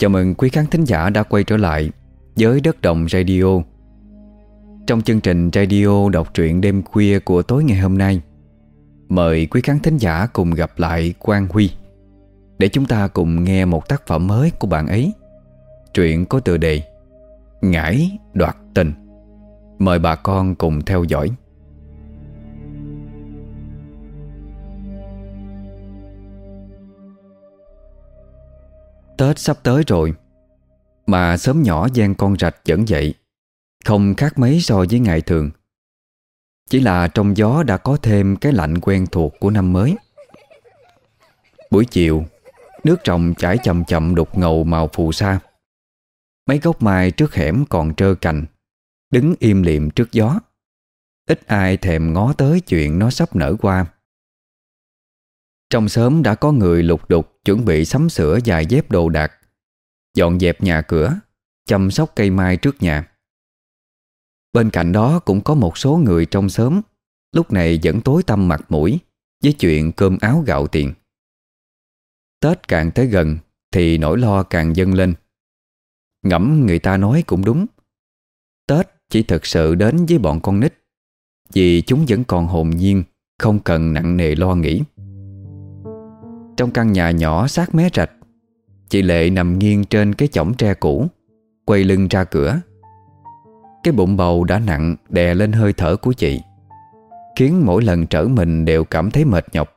Chào mừng quý khán thính giả đã quay trở lại với Đất Đồng Radio. Trong chương trình radio đọc truyện đêm khuya của tối ngày hôm nay, Mời quý khán thính giả cùng gặp lại Quang Huy Để chúng ta cùng nghe một tác phẩm mới của bạn ấy. Truyện có tựa đề Ngải đoạt tình. Mời bà con cùng theo dõi. Tết sắp tới rồi. Mà sớm nhỏ gian con rạch vẫn dậy Không khác mấy so với ngày thường. Chỉ là trong gió đã có thêm cái lạnh quen thuộc của năm mới. Buổi chiều, Nước trồng chảy chậm chậm đục ngầu màu phù sa. Mấy gốc mai trước hẻm còn trơ cành, Đứng im liệm trước gió. Ít ai thèm ngó tới chuyện nó sắp nở qua. Trong sớm đã có người lục đục Chuẩn bị sắm sửa dài dép đồ đạc. Dọn dẹp nhà cửa, Chăm sóc cây mai trước nhà. Bên cạnh đó cũng có một số người trong sớm Lúc này vẫn tối tăm mặt mũi Với chuyện cơm áo gạo tiền. Tết càng tới gần Thì nỗi lo càng dâng lên. Ngẫm người ta nói cũng đúng, Tết chỉ thực sự đến với bọn con nít, Vì chúng vẫn còn hồn nhiên, Không cần nặng nề lo nghĩ. Trong căn nhà nhỏ sát mé rạch. Chị Lệ nằm nghiêng trên cái chõng tre cũ, Quay lưng ra cửa. Cái bụng bầu đã nặng, đè lên hơi thở của chị, Khiến mỗi lần trở mình đều cảm thấy mệt nhọc.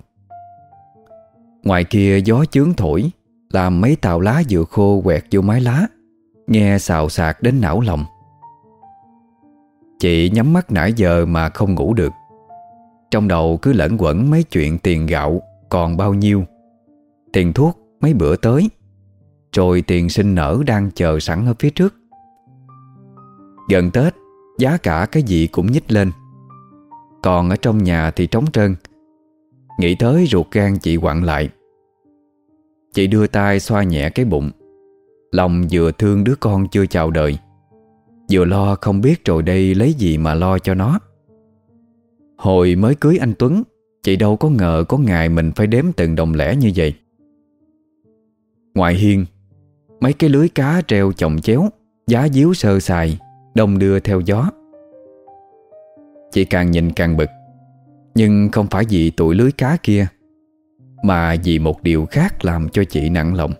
Ngoài kia gió chướng thổi, Làm mấy tàu lá dừa khô quẹt vô mái lá, Nghe xào xạc đến não lòng. Chị nhắm mắt nãy giờ mà không ngủ được. Trong đầu cứ lẫn quẩn mấy chuyện tiền gạo Còn bao nhiêu. Tiền thuốc mấy bữa tới. Rồi tiền sinh nở đang chờ sẵn ở phía trước. Gần Tết, Giá cả cái gì cũng nhích lên. Còn ở trong nhà thì trống trơn. Nghĩ tới ruột gan chị quặn lại. Chị đưa tay xoa nhẹ cái bụng. Lòng vừa thương đứa con chưa chào đời. Vừa lo không biết rồi đây lấy gì mà lo cho nó. Hồi mới cưới anh Tuấn, Chị đâu có ngờ có ngày mình phải đếm từng đồng lẻ như vậy. Ngoài hiên, Mấy cái lưới cá treo chồng chéo, Giá díu sơ sài, Đông đưa theo gió. Chị càng nhìn càng bực, Nhưng không phải vì tụi lưới cá kia, Mà vì một điều khác làm cho chị nặng lòng.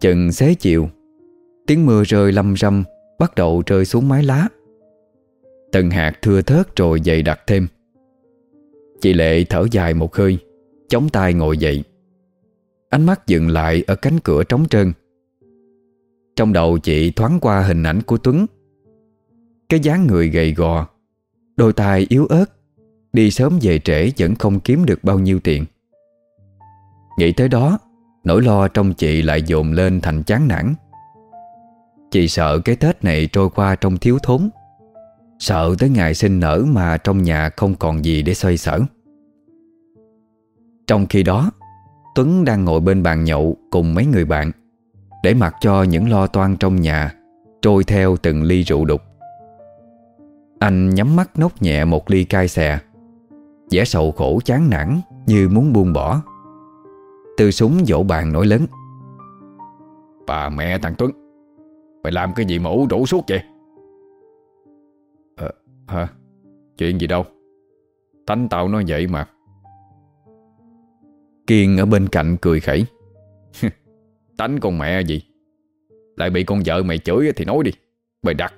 Chừng xế chiều, Tiếng mưa rơi lâm râm, Bắt đầu rơi xuống mái lá. Từng hạt thưa thớt rồi dày đặc thêm. Chị Lệ thở dài một hơi, Chống tay ngồi dậy. Ánh mắt dừng lại ở cánh cửa trống trơn. Trong đầu chị thoáng qua hình ảnh của Tuấn. Cái dáng người gầy gò, Đôi tai yếu ớt, Đi sớm về trễ vẫn không kiếm được bao nhiêu tiền. Nghĩ tới đó, Nỗi lo trong chị lại dồn lên thành chán nản. Chị sợ cái Tết này trôi qua trong thiếu thốn. Sợ tới ngày sinh nở mà trong nhà không còn gì để xoay sở. Trong khi đó Tuấn đang ngồi bên bàn nhậu cùng mấy người bạn, Để mặc cho những lo toan trong nhà Trôi theo từng ly rượu đục. Anh nhắm mắt nốc nhẹ một ly cai xè, vẻ sầu khổ chán nản Như muốn buông bỏ. Từ súng dỗ bàn nổi lớn, Bà mẹ thằng Tuấn, Mày làm cái gì mà ủ rũ suốt vậy? Ờ hả? Chuyện gì đâu? Thánh tao nói vậy mà. Kiên ở bên cạnh cười khẩy. Tánh con mẹ gì? Lại bị con vợ mày chửi thì nói đi Mày đặt.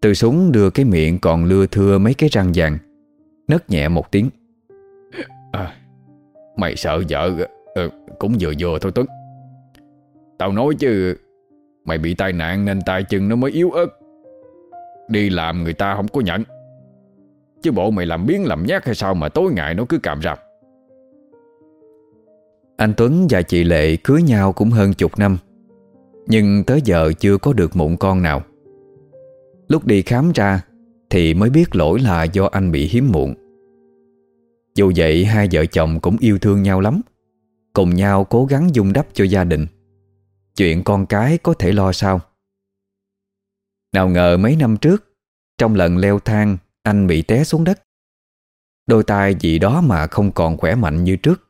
Từ súng đưa cái miệng còn lưa thưa mấy cái răng vàng Nấc nhẹ một tiếng. À, Mày sợ vợ ừ, Cũng vừa vừa thôi Tuấn. Tao nói chứ Mày bị tai nạn nên tay chân nó mới yếu ớt. Đi làm người ta không có nhận. Chứ bộ mày làm biến làm nhát hay sao Mà tối ngày nó cứ càm rạp anh Tuấn và chị Lệ cưới nhau cũng hơn chục năm, Nhưng tới giờ chưa có được mụn con nào. Lúc đi khám ra Thì mới biết lỗi là do anh bị hiếm muộn Dù vậy, hai vợ chồng cũng yêu thương nhau lắm, Cùng nhau cố gắng dung đắp cho gia đình. Chuyện con cái có thể lo sao? Nào ngờ mấy năm trước, Trong lần leo thang, Anh bị té xuống đất. Đôi tay gì đó mà không còn khỏe mạnh như trước.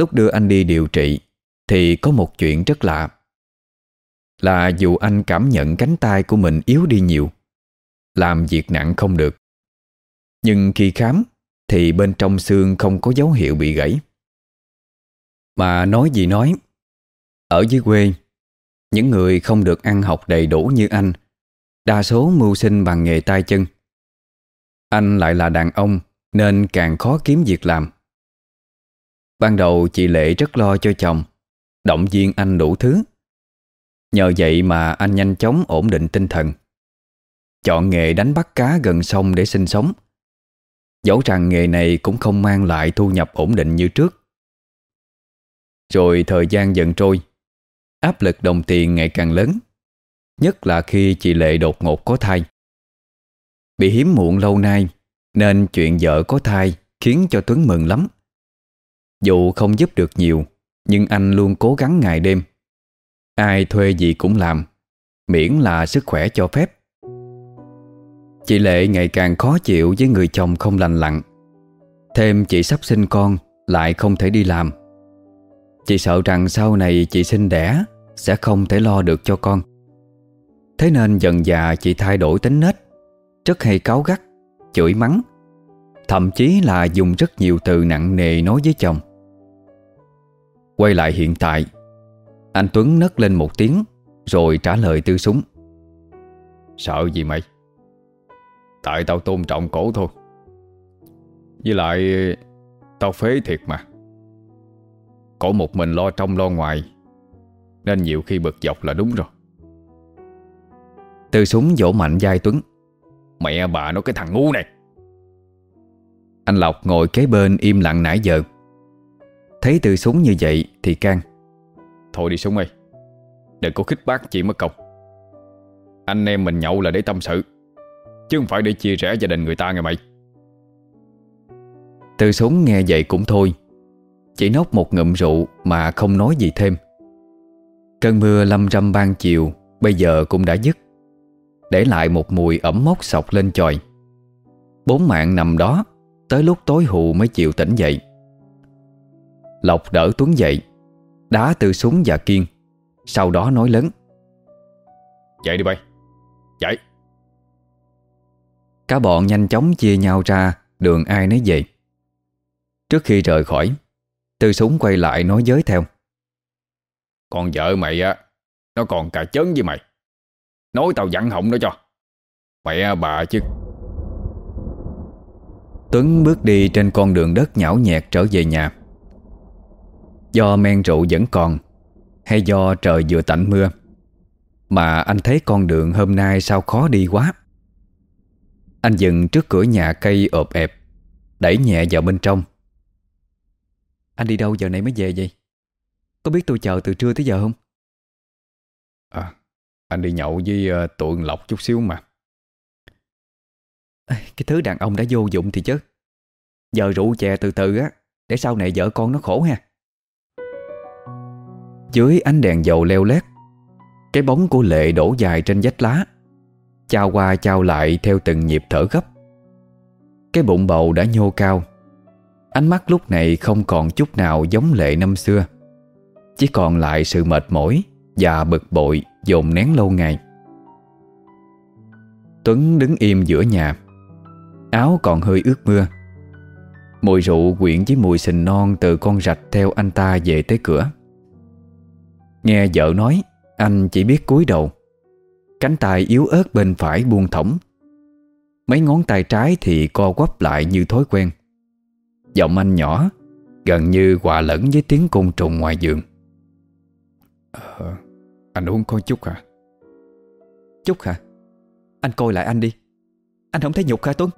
Lúc đưa anh đi điều trị, Thì có một chuyện rất lạ. Là dù anh cảm nhận cánh tay của mình yếu đi nhiều, Làm việc nặng không được. Nhưng khi khám, Thì bên trong xương không có dấu hiệu bị gãy. Mà nói gì nói, Ở dưới quê, Những người không được ăn học đầy đủ như anh, Đa số mưu sinh bằng nghề tay chân. Anh lại là đàn ông Nên càng khó kiếm việc làm. Ban đầu chị Lệ rất lo cho chồng. Động viên anh đủ thứ. Nhờ vậy mà anh nhanh chóng ổn định tinh thần. Chọn nghề đánh bắt cá gần sông để sinh sống. Dẫu rằng nghề này cũng không mang lại thu nhập ổn định như trước. Rồi thời gian dần trôi, Áp lực đồng tiền ngày càng lớn, Nhất là khi chị Lệ đột ngột có thai. Bị hiếm muộn lâu nay, Nên chuyện vợ có thai Khiến cho Tuấn mừng lắm. Dù không giúp được nhiều, Nhưng anh luôn cố gắng ngày đêm. Ai thuê gì cũng làm, Miễn là sức khỏe cho phép. Chị Lệ ngày càng khó chịu với người chồng không lành lặn. Thêm chị sắp sinh con, Lại không thể đi làm. Chị sợ rằng sau này chị sinh đẻ, Sẽ không thể lo được cho con. Thế nên dần dà chị thay đổi tính nết, Rất hay cáu gắt, Chửi mắng. Thậm chí là dùng rất nhiều từ nặng nề nói với chồng. Quay lại hiện tại. Anh Tuấn nấc lên một tiếng Rồi trả lời tư súng. Sợ gì mày? Tại tao tôn trọng cổ thôi. Với lại Tao phế thiệt mà. Cổ một mình lo trong lo ngoài Nên nhiều khi bực dọc là đúng rồi. Tư súng vỗ mạnh vai Tuấn. Mẹ bà nó cái thằng ngu này. Anh Lộc ngồi kế bên im lặng nãy giờ Thấy Tư súng như vậy thì can. Thôi đi Súng ơi Đừng có khích bác chị mất công. Anh em mình nhậu là để tâm sự Chứ không phải để chia rẽ gia đình người ta nghe mày. Tư súng nghe vậy cũng thôi. Chỉ nốc một ngụm rượu Mà không nói gì thêm. Cơn mưa lâm râm ban chiều Bây giờ cũng đã dứt. Để lại một mùi ẩm mốc sọc lên chòi. Bốn mạng nằm đó Tới lúc tối hù mới chịu tỉnh dậy Lộc đỡ Tuấn dậy Đá từ súng và kiên Sau đó nói lớn. Dậy đi bay Dậy Cả bọn nhanh chóng chia nhau ra Đường ai nấy về. Trước khi rời khỏi Tư súng quay lại nói giới theo. Con vợ mày á Nó còn cả chấn với mày. Nói tao dặn họng nó cho. Mẹ bà chứ. Tuấn bước đi trên con đường đất nhão nhẹt trở về nhà Do men rượu vẫn còn Hay do trời vừa tạnh mưa? Mà anh thấy con đường hôm nay sao khó đi quá. Anh dừng trước cửa nhà cây ộp ẹp Đẩy nhẹ vào bên trong. Anh đi đâu giờ này mới về vậy? Có biết tôi chờ từ trưa tới giờ không? À Anh đi nhậu với uh, tụi Lộc chút xíu mà. Cái thứ đàn ông đã vô dụng thì chứ. Giờ rượu chè từ từ á Để sau này vợ con nó khổ ha dưới ánh đèn dầu leo lét, Cái bóng của Lệ đổ dài trên vách lá, Chao qua chao lại theo từng nhịp thở gấp. Cái bụng bầu đã nhô cao. Ánh mắt lúc này không còn chút nào giống Lệ năm xưa. Chỉ còn lại sự mệt mỏi Và bực bội dồn nén lâu ngày. Tuấn đứng im giữa nhà, Áo còn hơi ướt mưa. Mùi rượu quyện với mùi sình non Từ con rạch theo anh ta về tới cửa. Nghe vợ nói Anh chỉ biết cúi đầu. Cánh tay yếu ớt bên phải buông thõng. Mấy ngón tay trái thì co quắp lại như thói quen. Giọng anh nhỏ Gần như hòa lẫn với tiếng côn trùng ngoài giường. Ờ, Anh uống có chút hả? Chút hả? Anh coi lại anh đi. Anh không thấy nhục hả Tuấn?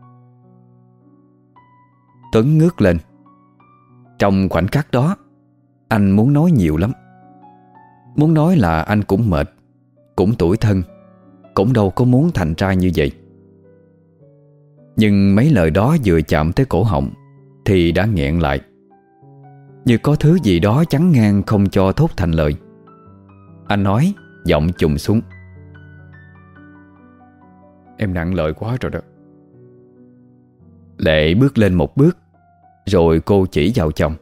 Tuấn ngước lên. Trong khoảnh khắc đó Anh muốn nói nhiều lắm Muốn nói là anh cũng mệt Cũng tuổi thân Cũng đâu có muốn thành trai như vậy. Nhưng mấy lời đó vừa chạm tới cổ họng Thì đã nghẹn lại. Như có thứ gì đó chắn ngang không cho thốt thành lời. Anh nói Giọng trùng xuống. Em nặng lời quá rồi đó. Lệ bước lên một bước Rồi cô chỉ vào chồng.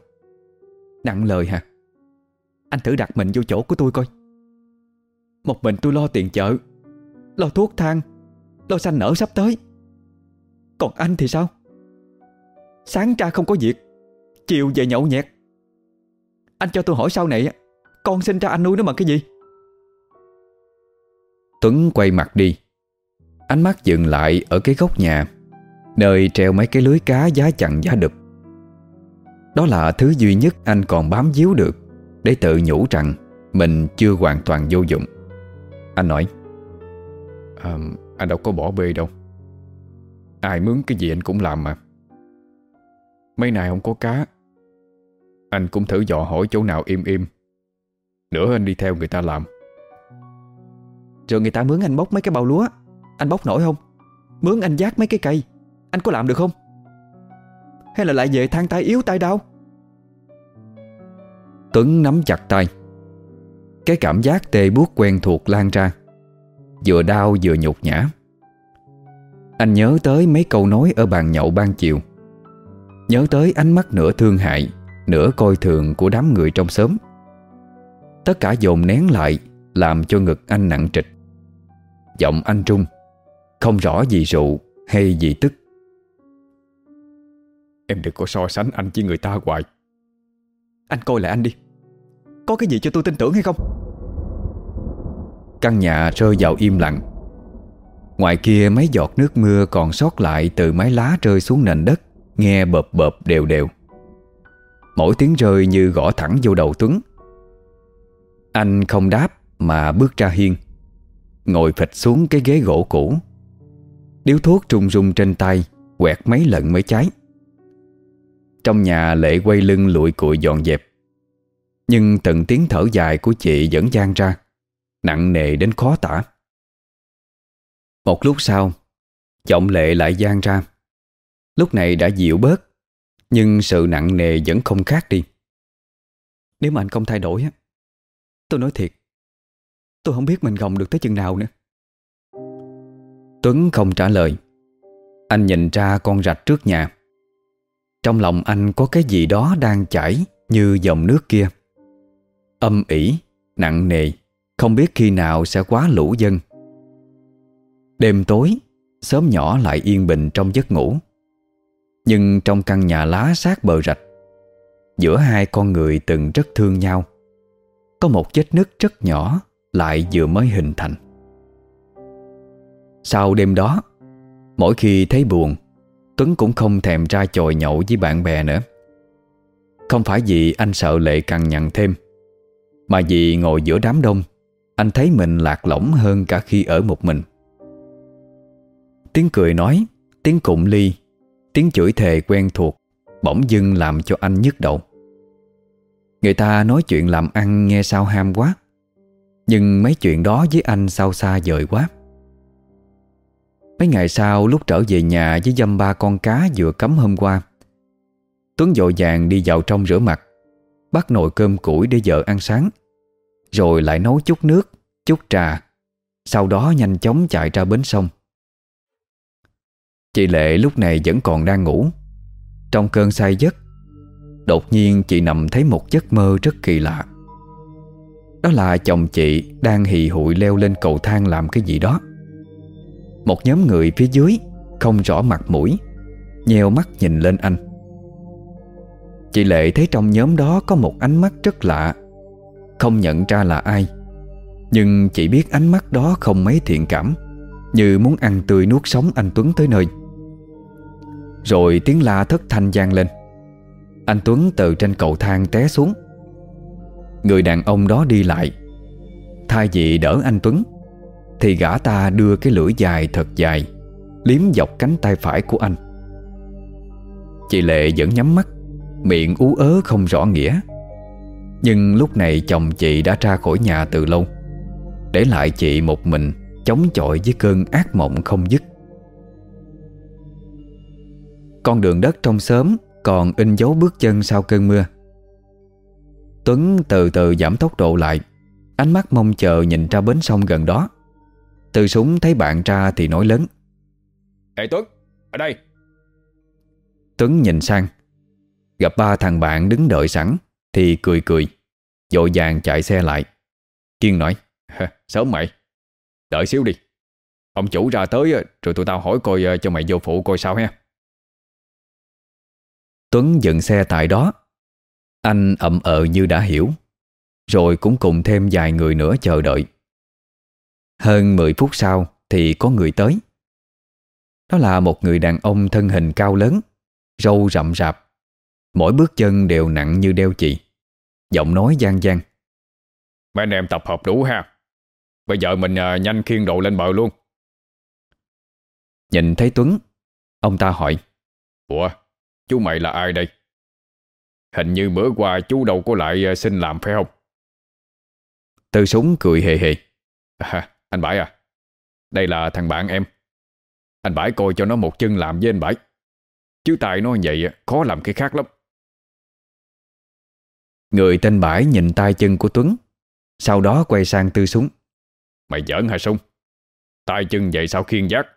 Nặng lời hả anh thử đặt mình vô chỗ của tôi coi. Một mình tôi lo tiền chợ, Lo thuốc thang, Lo xanh nở sắp tới. Còn anh thì sao? Sáng ra không có việc, Chiều về nhậu nhẹt. Anh cho tôi hỏi sau này, Con sinh ra anh nuôi nó bằng cái gì? Tuấn quay mặt đi. Ánh mắt dừng lại ở cái góc nhà, Nơi treo mấy cái lưới cá giá chặn giá đực Đó là thứ duy nhất anh còn bám díu được. Để tự nhủ rằng Mình chưa hoàn toàn vô dụng. Anh nói à, Anh đâu có bỏ bê đâu. Ai mướn cái gì anh cũng làm mà. Mấy nay không có cá Anh cũng thử dò hỏi chỗ nào im im. Nữa anh đi theo người ta làm. Rồi người ta mướn anh bốc mấy cái bao lúa. Anh bốc nổi không? Mướn anh giác mấy cái cây. Anh có làm được không? Hay là lại về than tay yếu tay đau? Tuấn nắm chặt tay. Cái cảm giác tê buốt quen thuộc lan ra. Vừa đau vừa nhục nhã. Anh nhớ tới mấy câu nói ở bàn nhậu ban chiều. Nhớ tới ánh mắt nửa thương hại, Nửa coi thường của đám người trong xóm. Tất cả dồn nén lại, Làm cho ngực anh nặng trịch. Giọng anh trung, Không rõ gì rượu hay gì tức. Em đừng có so sánh anh với người ta hoài. Anh coi lại anh đi. Có cái gì cho tôi tin tưởng hay không? Căn nhà rơi vào im lặng. Ngoài kia mấy giọt nước mưa còn sót lại từ mái lá rơi xuống nền đất, Nghe bợp bợp đều đều. Mỗi tiếng rơi như gõ thẳng vô đầu Tuấn. Anh không đáp mà bước ra hiên, Ngồi phịch xuống cái ghế gỗ cũ. Điếu thuốc rung rung trên tay, Quẹt mấy lần mới cháy. Trong nhà lệ quay lưng lụi cụi dọn dẹp. Nhưng từng tiếng thở dài của chị vẫn gian ra, Nặng nề đến khó tả. Một lúc sau, Giọng lệ lại gian ra. Lúc này đã dịu bớt, Nhưng sự nặng nề vẫn không khác đi. Nếu mà anh không thay đổi á, Tôi nói thiệt, Tôi không biết mình gồng được tới chừng nào nữa. Tuấn không trả lời. Anh nhìn ra con rạch trước nhà. Trong lòng anh có cái gì đó đang chảy Như dòng nước kia. Âm ỉ, nặng nề Không biết khi nào sẽ quá lũ dân. Đêm tối Sớm nhỏ lại yên bình trong giấc ngủ. Nhưng trong căn nhà lá sát bờ rạch Giữa hai con người từng rất thương nhau. Có một vết nứt rất nhỏ Lại vừa mới hình thành. Sau đêm đó Mỗi khi thấy buồn Tuấn cũng không thèm ra chồi nhậu với bạn bè nữa. Không phải vì anh sợ Lệ cằn nhằn thêm, Mà vì ngồi giữa đám đông, Anh thấy mình lạc lõng hơn cả khi ở một mình. Tiếng cười nói, Tiếng cụm ly, Tiếng chửi thề quen thuộc Bỗng dưng làm cho anh nhức đầu. Người ta nói chuyện làm ăn nghe sao ham quá, Nhưng mấy chuyện đó với anh sao xa vời quá. Mấy ngày sau lúc trở về nhà với dăm ba con cá vừa cấm hôm qua Tuấn dội vàng đi vào trong rửa mặt Bắt nồi cơm củi để vợ ăn sáng Rồi lại nấu chút nước, chút trà Sau đó nhanh chóng chạy ra bến sông. Chị Lệ lúc này vẫn còn đang ngủ Trong cơn say giấc Đột nhiên chị nằm thấy một giấc mơ rất kỳ lạ. Đó là chồng chị đang hì hụi leo lên cầu thang làm cái gì đó. Một nhóm người phía dưới, Không rõ mặt mũi, Nheo mắt nhìn lên anh. Chị Lệ thấy trong nhóm đó có một ánh mắt rất lạ, Không nhận ra là ai. Nhưng chị biết ánh mắt đó không mấy thiện cảm, Như muốn ăn tươi nuốt sống anh Tuấn tới nơi. Rồi tiếng la thất thanh gian lên. Anh Tuấn từ trên cầu thang té xuống. Người đàn ông đó đi lại. Thay vì đỡ anh Tuấn thì gã ta đưa cái lưỡi dài thật dài, Liếm dọc cánh tay phải của anh. Chị Lệ vẫn nhắm mắt, Miệng ú ớ không rõ nghĩa. Nhưng lúc này chồng chị đã ra khỏi nhà từ lâu, Để lại chị một mình Chống chọi với cơn ác mộng không dứt. Con đường đất trong xóm Còn in dấu bước chân sau cơn mưa. Tuấn từ từ giảm tốc độ lại, Ánh mắt mong chờ nhìn ra bến sông gần đó. Từ súng thấy bạn ra thì nói lớn. Ê Tuấn, ở đây. Tuấn nhìn sang. Gặp ba thằng bạn đứng đợi sẵn Thì cười cười Dội vàng chạy xe lại. Kiên nói Sớm mày Đợi xíu đi. Ông chủ ra tới rồi tụi tao hỏi coi cho mày vô phụ coi sao ha. Tuấn dừng xe tại đó. Anh ậm ờ như đã hiểu Rồi cũng cùng thêm vài người nữa chờ đợi Hơn 10 phút sau Thì có người tới. Đó là một người đàn ông thân hình cao lớn Râu rậm rạp. Mỗi bước chân đều nặng như đeo chì. Giọng nói gian gian. Mấy anh em tập hợp đủ ha. Bây giờ mình à, nhanh khiêng đồ lên bờ luôn. Nhìn thấy Tuấn Ông ta hỏi. Ủa chú mày là ai đây? Hình như bữa qua chú đâu có lại à, xin làm phải không? Tư súng cười hề hề. À, Anh Bãi à Đây là thằng bạn em. Anh Bãi coi cho nó một chân làm với anh Bãi. Chứ tài nó vậy khó làm cái khác lắm. Người tên Bãi nhìn tay chân của Tuấn Sau đó quay sang tư súng. Mày giỡn hả súng tay chân vậy sao khiên giác?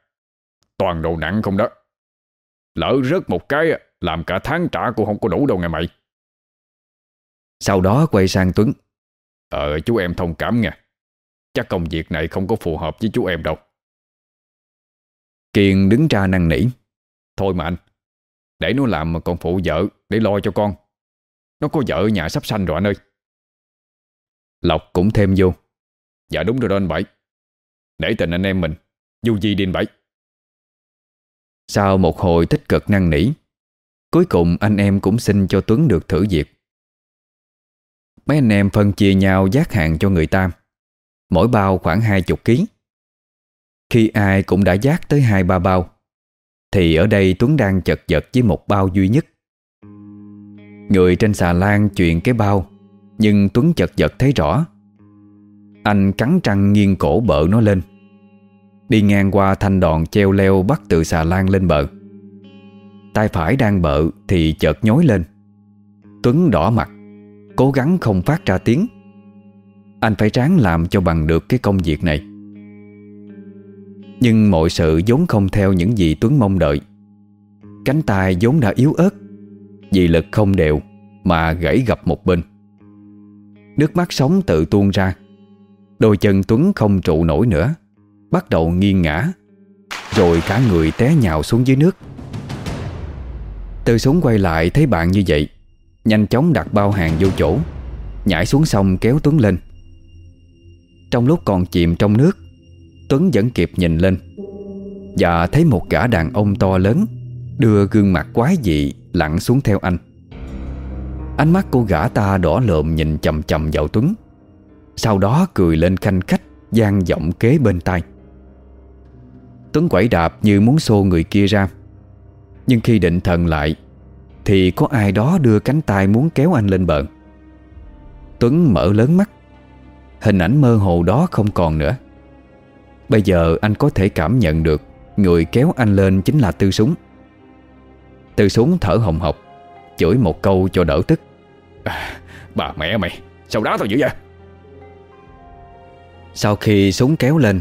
Toàn đồ nặng không đó. Lỡ rớt một cái Làm cả tháng trả cũng không có đủ đâu nghe mày. Sau đó quay sang Tuấn. Ờ chú em thông cảm nha Chắc công việc này không có phù hợp với chú em đâu. Kiên đứng ra năn nỉ. Thôi mà anh, Để nó làm mà còn phụ vợ Để lo cho con. Nó có vợ ở nhà sắp sanh rồi anh ơi. Lộc cũng thêm vô. Dạ đúng rồi đó anh Bảy. Để tình anh em mình Du di đi anh Bảy. Sau một hồi tích cực năn nỉ, Cuối cùng anh em cũng xin cho Tuấn được thử việc. Mấy anh em phân chia nhau giác hàng cho người ta. Mỗi bao khoảng hai chục ký. Khi ai cũng đã giác tới hai ba bao, Thì ở đây Tuấn đang chật vật với một bao duy nhất. Người trên xà lan chuyện cái bao, Nhưng Tuấn chật vật thấy rõ. Anh cắn răng nghiêng cổ bợ nó lên. Đi ngang qua thanh đòn treo leo bắt từ xà lan lên bờ. Tay phải đang bợ thì chợt nhói lên. Tuấn đỏ mặt, Cố gắng không phát ra tiếng. Anh phải ráng làm cho bằng được cái công việc này. Nhưng mọi sự vốn không theo những gì Tuấn mong đợi. Cánh tay vốn đã yếu ớt, Vì lực không đều Mà gãy gập một bên. Nước mắt sống tự tuôn ra, Đôi chân Tuấn không trụ nổi nữa, Bắt đầu nghiêng ngã Rồi cả người té nhào xuống dưới nước. Từ súng quay lại thấy bạn như vậy, Nhanh chóng đặt bao hàng vô chỗ, Nhảy xuống sông kéo Tuấn lên. Trong lúc còn chìm trong nước, Tuấn vẫn kịp nhìn lên Và thấy một gã đàn ông to lớn Đưa gương mặt quái dị Lặn xuống theo anh. Ánh mắt cô gã ta đỏ lợm Nhìn chầm chầm vào Tuấn, Sau đó cười lên khanh khách gian giọng kế bên tai. Tuấn quẩy đạp như muốn xô người kia ra, Nhưng khi định thần lại Thì có ai đó đưa cánh tay muốn kéo anh lên bờ. Tuấn mở lớn mắt Hình ảnh mơ hồ đó không còn nữa. Bây giờ anh có thể cảm nhận được Người kéo anh lên chính là Tư Súng. Tư Súng thở hồng hộc Chửi một câu cho đỡ tức. À, Bà mẹ mày Sao đá tao dữ vậy? Sau khi súng kéo lên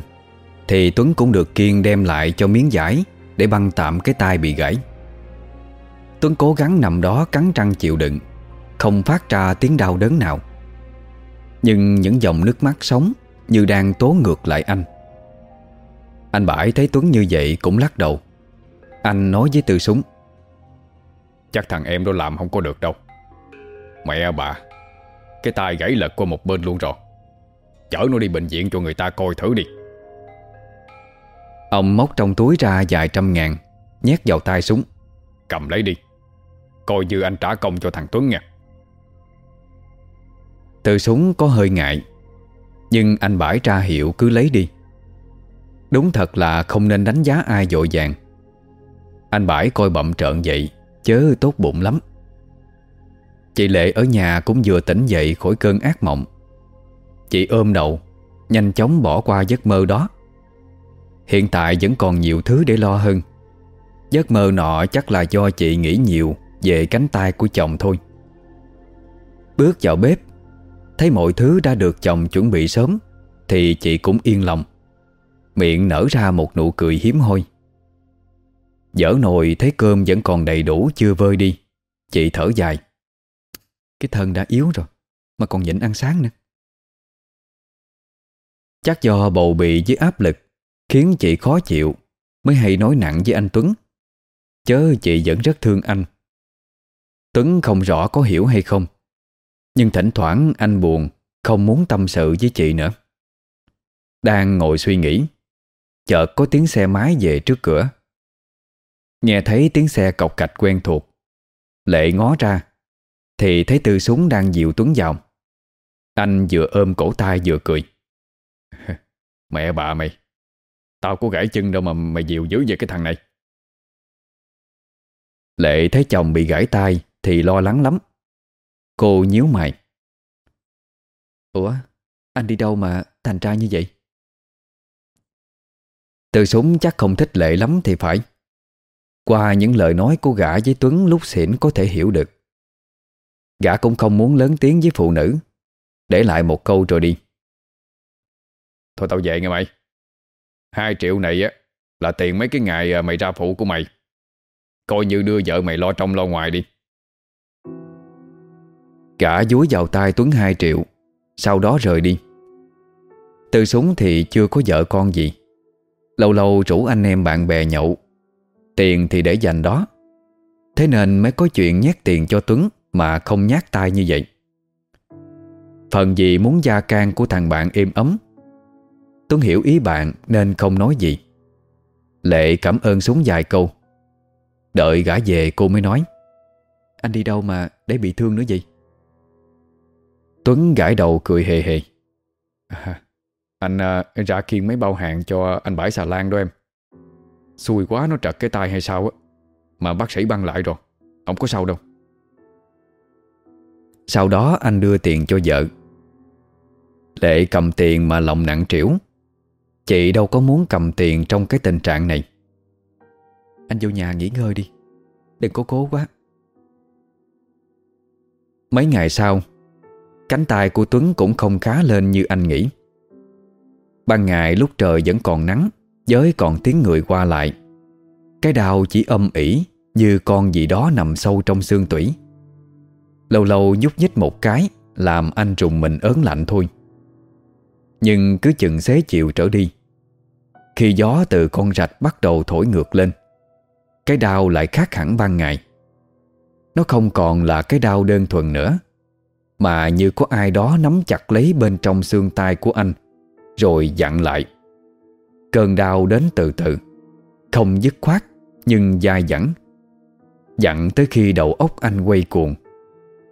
Thì Tuấn cũng được Kiên đem lại cho miếng giải Để băng tạm cái tay bị gãy. Tuấn cố gắng nằm đó cắn răng chịu đựng Không phát ra tiếng đau đớn nào nhưng những dòng nước mắt sống Như đang tố ngược lại anh. Anh Bãi thấy Tuấn như vậy cũng lắc đầu. Anh nói với Tư Súng, Chắc thằng em đó làm không có được đâu. Mẹ bà, Cái tay gãy lật qua một bên luôn rồi. Chở nó đi bệnh viện cho người ta coi thử đi. Ông móc trong túi ra vài trăm ngàn, Nhét vào tay súng. Cầm lấy đi, Coi như anh trả công cho thằng Tuấn nha. Từ súng có hơi ngại, Nhưng anh bãi ra hiệu cứ lấy đi. Đúng thật là không nên đánh giá ai dội vàng Anh bãi coi bậm trợn vậy Chớ tốt bụng lắm. Chị Lệ ở nhà cũng vừa tỉnh dậy khỏi cơn ác mộng. Chị ôm đầu, Nhanh chóng bỏ qua giấc mơ đó. Hiện tại vẫn còn nhiều thứ để lo hơn. Giấc mơ nọ chắc là do chị nghĩ nhiều Về cánh tay của chồng thôi. Bước vào bếp Thấy mọi thứ đã được chồng chuẩn bị sớm, Thì chị cũng yên lòng. Miệng nở ra một nụ cười hiếm hoi. Dở nồi thấy cơm vẫn còn đầy đủ chưa vơi đi, Chị thở dài. Cái thân đã yếu rồi, Mà còn nhịn ăn sáng nữa. Chắc do bầu bị với áp lực, Khiến chị khó chịu, Mới hay nói nặng với anh Tuấn. Chớ chị vẫn rất thương anh. Tuấn không rõ có hiểu hay không nhưng thỉnh thoảng anh buồn, Không muốn tâm sự với chị nữa. Đang ngồi suy nghĩ, Chợt có tiếng xe máy về trước cửa. Nghe thấy tiếng xe cọc cạch quen thuộc. Lệ ngó ra, Thì thấy Tư Súng đang dịu Tuấn vào. Anh vừa ôm cổ tay vừa cười. Mẹ bà mày, Tao có gãy chân đâu mà mày dịu dữ về cái thằng này. Lệ thấy chồng bị gãy tay Thì lo lắng lắm. Cô nhíu mày. Ủa, Anh đi đâu mà thành ra như vậy? Từ súng chắc không thích Lệ lắm thì phải. Qua những lời nói của gã với Tuấn lúc xỉn có thể hiểu được. Gã cũng không muốn lớn tiếng với phụ nữ. Để lại một câu rồi đi. Thôi tao về nghe mày. Hai triệu này á, Là tiền mấy cái ngày à mày ra phụ của mày. Coi như đưa vợ mày lo trong lo ngoài đi. Gã dúi vào tay Tuấn 2 triệu. Sau đó rời đi. Từ súng thì chưa có vợ con gì. Lâu lâu rủ anh em bạn bè nhậu. Tiền thì để dành đó. Thế nên mới có chuyện nhét tiền cho Tuấn Mà không nhát tay như vậy. Phần gì muốn gia can của thằng bạn êm ấm. Tuấn hiểu ý bạn nên không nói gì. Lệ cảm ơn súng dài câu. Đợi gã về cô mới nói. Anh đi đâu mà để bị thương nữa gì Tuấn gãi đầu cười hề hề. À, Anh à, ra kiên mấy bao hàng cho anh bãi xà lan đó em. Xui quá nó trật cái tay hay sao á. Mà bác sĩ băng lại rồi Không có sao đâu. Sau đó anh đưa tiền cho vợ. Lệ cầm tiền mà lòng nặng trĩu. Chị đâu có muốn cầm tiền trong cái tình trạng này. Anh vô nhà nghỉ ngơi đi Đừng có cố quá. Mấy ngày sau Cánh tay của Tuấn cũng không khá lên như anh nghĩ. Ban ngày lúc trời vẫn còn nắng, Giới còn tiếng người qua lại. Cái đau chỉ âm ỉ Như con gì đó nằm sâu trong xương tủy. Lâu lâu nhúc nhích một cái, Làm anh trùng mình ớn lạnh thôi. Nhưng cứ chừng xế chiều trở đi, Khi gió từ con rạch bắt đầu thổi ngược lên, Cái đau lại khác hẳn ban ngày. Nó không còn là cái đau đơn thuần nữa mà như có ai đó nắm chặt lấy bên trong xương tay của anh, Rồi dặn lại. Cơn đau đến từ từ, Không dứt khoát, Nhưng dai dẳng. Dặn tới khi đầu óc anh quay cuồng,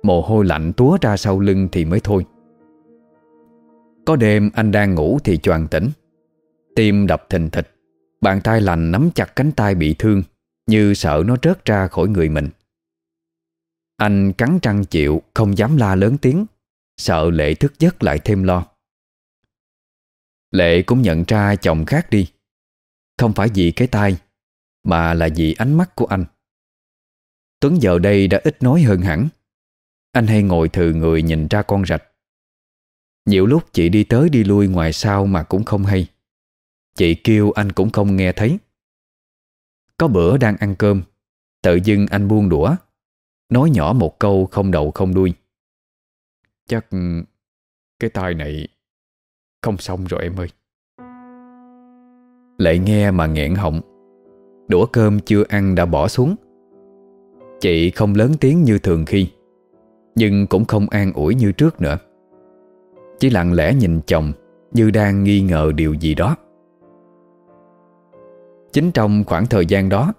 Mồ hôi lạnh túa ra sau lưng thì mới thôi. Có đêm anh đang ngủ thì choàng tỉnh, Tim đập thình thịch, Bàn tay lành nắm chặt cánh tay bị thương, Như sợ nó rớt ra khỏi người mình. Anh cắn răng chịu, Không dám la lớn tiếng. Sợ Lệ thức giấc lại thêm lo. Lệ cũng nhận ra chồng khác đi. Không phải vì cái tai, Mà là vì ánh mắt của anh. Tuấn giờ đây đã ít nói hơn hẳn. Anh hay ngồi thừ người nhìn ra con rạch. Nhiều lúc chị đi tới đi lui ngoài sau mà cũng không hay. Chị kêu anh cũng không nghe thấy. Có bữa đang ăn cơm, Tự dưng anh buông đũa. Nói nhỏ một câu không đầu không đuôi. Chắc cái tai này không xong rồi em ơi. Lệ nghe mà nghẹn họng. Đũa cơm chưa ăn đã bỏ xuống. Chị không lớn tiếng như thường khi, Nhưng cũng không an ủi như trước nữa. Chỉ lặng lẽ nhìn chồng Như đang nghi ngờ điều gì đó. Chính trong khoảng thời gian đó,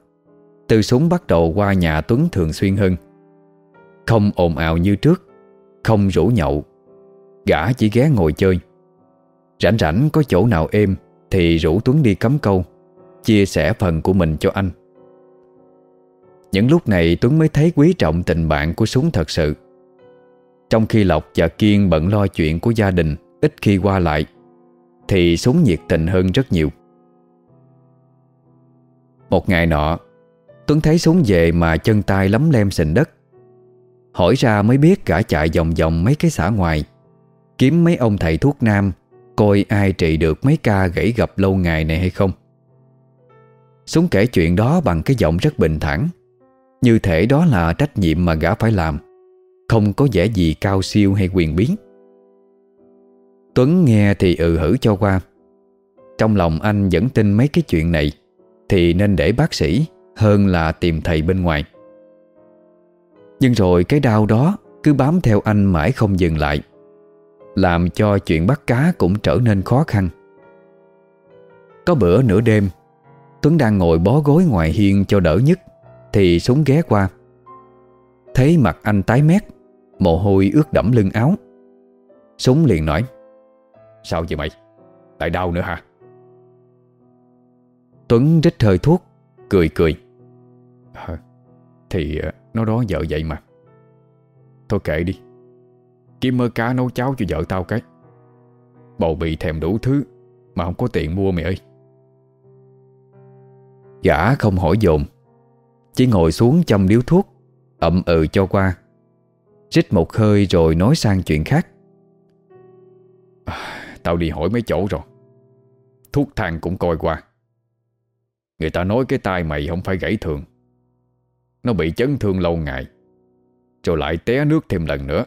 Từ súng bắt đầu qua nhà Tuấn thường xuyên hơn. Không ồn ào như trước, Không rủ nhậu. Gã chỉ ghé ngồi chơi. Rảnh rảnh có chỗ nào êm Thì rủ Tuấn đi cắm câu, Chia sẻ phần của mình cho anh. Những lúc này Tuấn mới thấy quý trọng tình bạn của Súng thật sự. Trong khi Lộc và Kiên bận lo chuyện của gia đình Ít khi qua lại, Thì Súng nhiệt tình hơn rất nhiều. Một ngày nọ, Tuấn thấy Súng về mà chân tay lấm lem sình đất. Hỏi ra mới biết cả chạy vòng vòng mấy cái xã ngoài. Kiếm mấy ông thầy thuốc nam, Coi ai trị được mấy ca gãy gập lâu ngày này hay không. Súng kể chuyện đó bằng cái giọng rất bình thản. Như thể đó là trách nhiệm mà gã phải làm. Không có vẻ gì cao siêu hay quyền bí Tuấn nghe thì ừ hử cho qua. Trong lòng anh vẫn tin mấy cái chuyện này, Thì nên để bác sĩ Hơn là tìm thầy bên ngoài. Nhưng rồi cái đau đó Cứ bám theo anh mãi không dừng lại, Làm cho chuyện bắt cá cũng trở nên khó khăn. Có bữa nửa đêm, Tuấn đang ngồi bó gối ngoài hiên cho đỡ nhất Thì súng ghé qua. Thấy mặt anh tái mét, Mồ hôi ướt đẫm lưng áo. Súng liền nói, Sao vậy mày? Lại đau nữa hả? Tuấn rít hơi thuốc, Cười cười. Thì ờ, nó đó vợ vậy mà. Thôi kệ đi. Kiếm mơ cá nấu cháo cho vợ tao cái. Bầu bị thèm đủ thứ Mà không có tiền mua mày ơi. Gã không hỏi dồn Chỉ ngồi xuống châm điếu thuốc ậm ừ cho qua. Rít một hơi rồi nói sang chuyện khác. À, Tao đi hỏi mấy chỗ rồi. Thuốc thang cũng coi qua. Người ta nói cái tai mày không phải gãy thường. Nó bị chấn thương lâu ngày. Rồi lại té nước thêm lần nữa.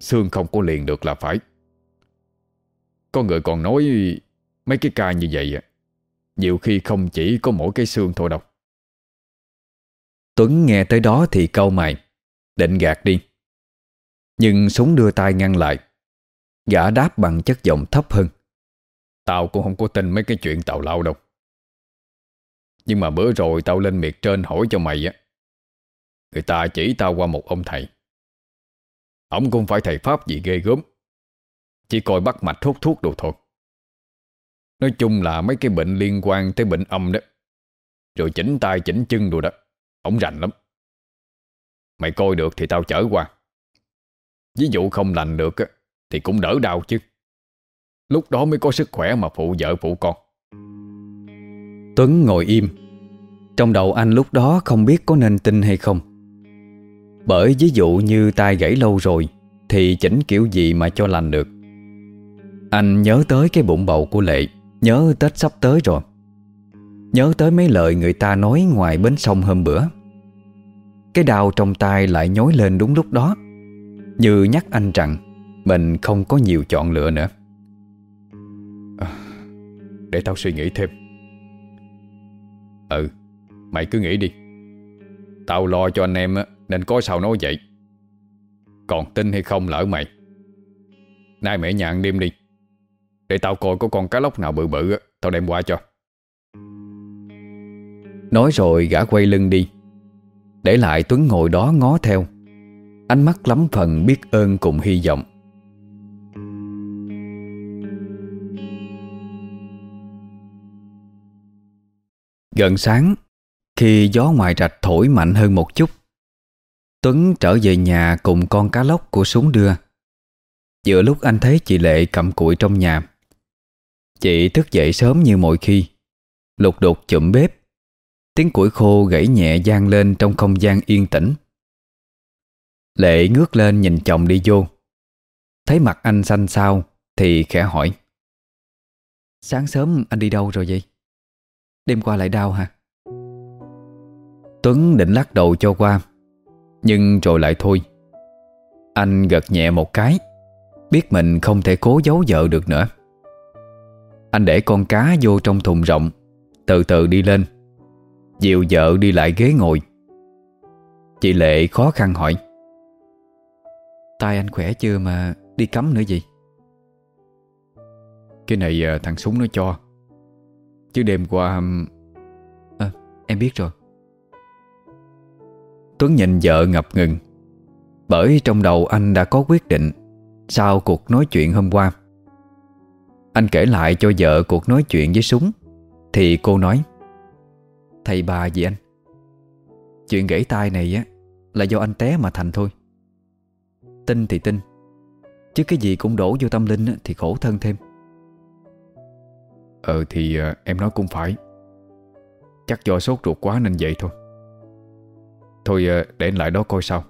Xương không có liền được là phải. Có người còn nói Mấy cái ca như vậy Nhiều khi không chỉ có mỗi cái xương thôi đâu. Tuấn nghe tới đó thì câu mày. Định gạt đi. Nhưng súng đưa tay ngăn lại. Gã đáp bằng chất giọng thấp hơn. Tao cũng không có tin mấy cái chuyện tào lao đâu. Nhưng mà bữa rồi tao lên miệt trên hỏi cho mày á Người ta chỉ tao qua một ông thầy. Ông cũng phải thầy Pháp gì ghê gớm. Chỉ coi bắt mạch hút thuốc đồ thôi. Nói chung là mấy cái bệnh liên quan tới bệnh âm đó Rồi chỉnh tay chỉnh chân đồ đó. Ông rành lắm. Mày coi được thì tao chở qua. Ví dụ không lành được Thì cũng đỡ đau chứ. Lúc đó mới có sức khỏe mà phụ vợ phụ con. Tuấn ngồi im. Trong đầu anh lúc đó không biết có nên tin hay không. Bởi ví dụ như tai gãy lâu rồi Thì chỉnh kiểu gì mà cho lành được. Anh nhớ tới cái bụng bầu của Lệ Nhớ Tết sắp tới rồi. Nhớ tới mấy lời người ta nói ngoài bến sông hôm bữa. Cái đau trong tay lại nhói lên đúng lúc đó. Như nhắc anh rằng Mình không có nhiều chọn lựa nữa. À, Để tao suy nghĩ thêm. Ừ Mày cứ nghĩ đi. Tao lo cho anh em nên có sao nói vậy? Còn tin hay không lỡ mày? Nay mẹ nhạn đêm đi. Để tao coi có con cá lóc nào bự bự Tao đem qua cho. Nói rồi gã quay lưng đi. Để lại Tuấn ngồi đó ngó theo. Ánh mắt lắm phần biết ơn cùng hy vọng. Gần sáng, Khi gió ngoài rạch thổi mạnh hơn một chút Tuấn trở về nhà cùng con cá lóc của súng đưa. Giữa lúc anh thấy chị Lệ cầm cụi trong nhà, Chị thức dậy sớm như mọi khi, Lục đục chụm bếp. Tiếng củi khô gãy nhẹ gian lên trong không gian yên tĩnh. Lệ ngước lên nhìn chồng đi vô. Thấy mặt anh xanh xao Thì khẽ hỏi, Sáng sớm anh đi đâu rồi vậy? Đêm qua lại đau hả? Tuấn định lắc đầu cho qua. Nhưng rồi lại thôi. Anh gật nhẹ một cái Biết mình không thể cố giấu vợ được nữa. Anh để con cá vô trong thùng rộng Từ từ đi lên Dìu vợ đi lại ghế ngồi. Chị Lệ khó khăn hỏi tay anh khỏe chưa mà đi cắm nữa gì? Cái này à, thằng Súng nó cho. Chứ đêm qua à, Em biết rồi. Tuấn nhìn vợ ngập ngừng. Bởi trong đầu anh đã có quyết định Sau cuộc nói chuyện hôm qua. Anh kể lại cho vợ cuộc nói chuyện với Súng, Thì cô nói, Thầy bà gì anh? Chuyện gãy tay này á, Là do anh té mà thành thôi. Tin thì tin, Chứ cái gì cũng đổ vô tâm linh Thì khổ thân thêm. Ờ thì à, em nói cũng phải. Chắc do sốt ruột quá nên vậy thôi. Thôi ờ, để anh lại đó coi sao.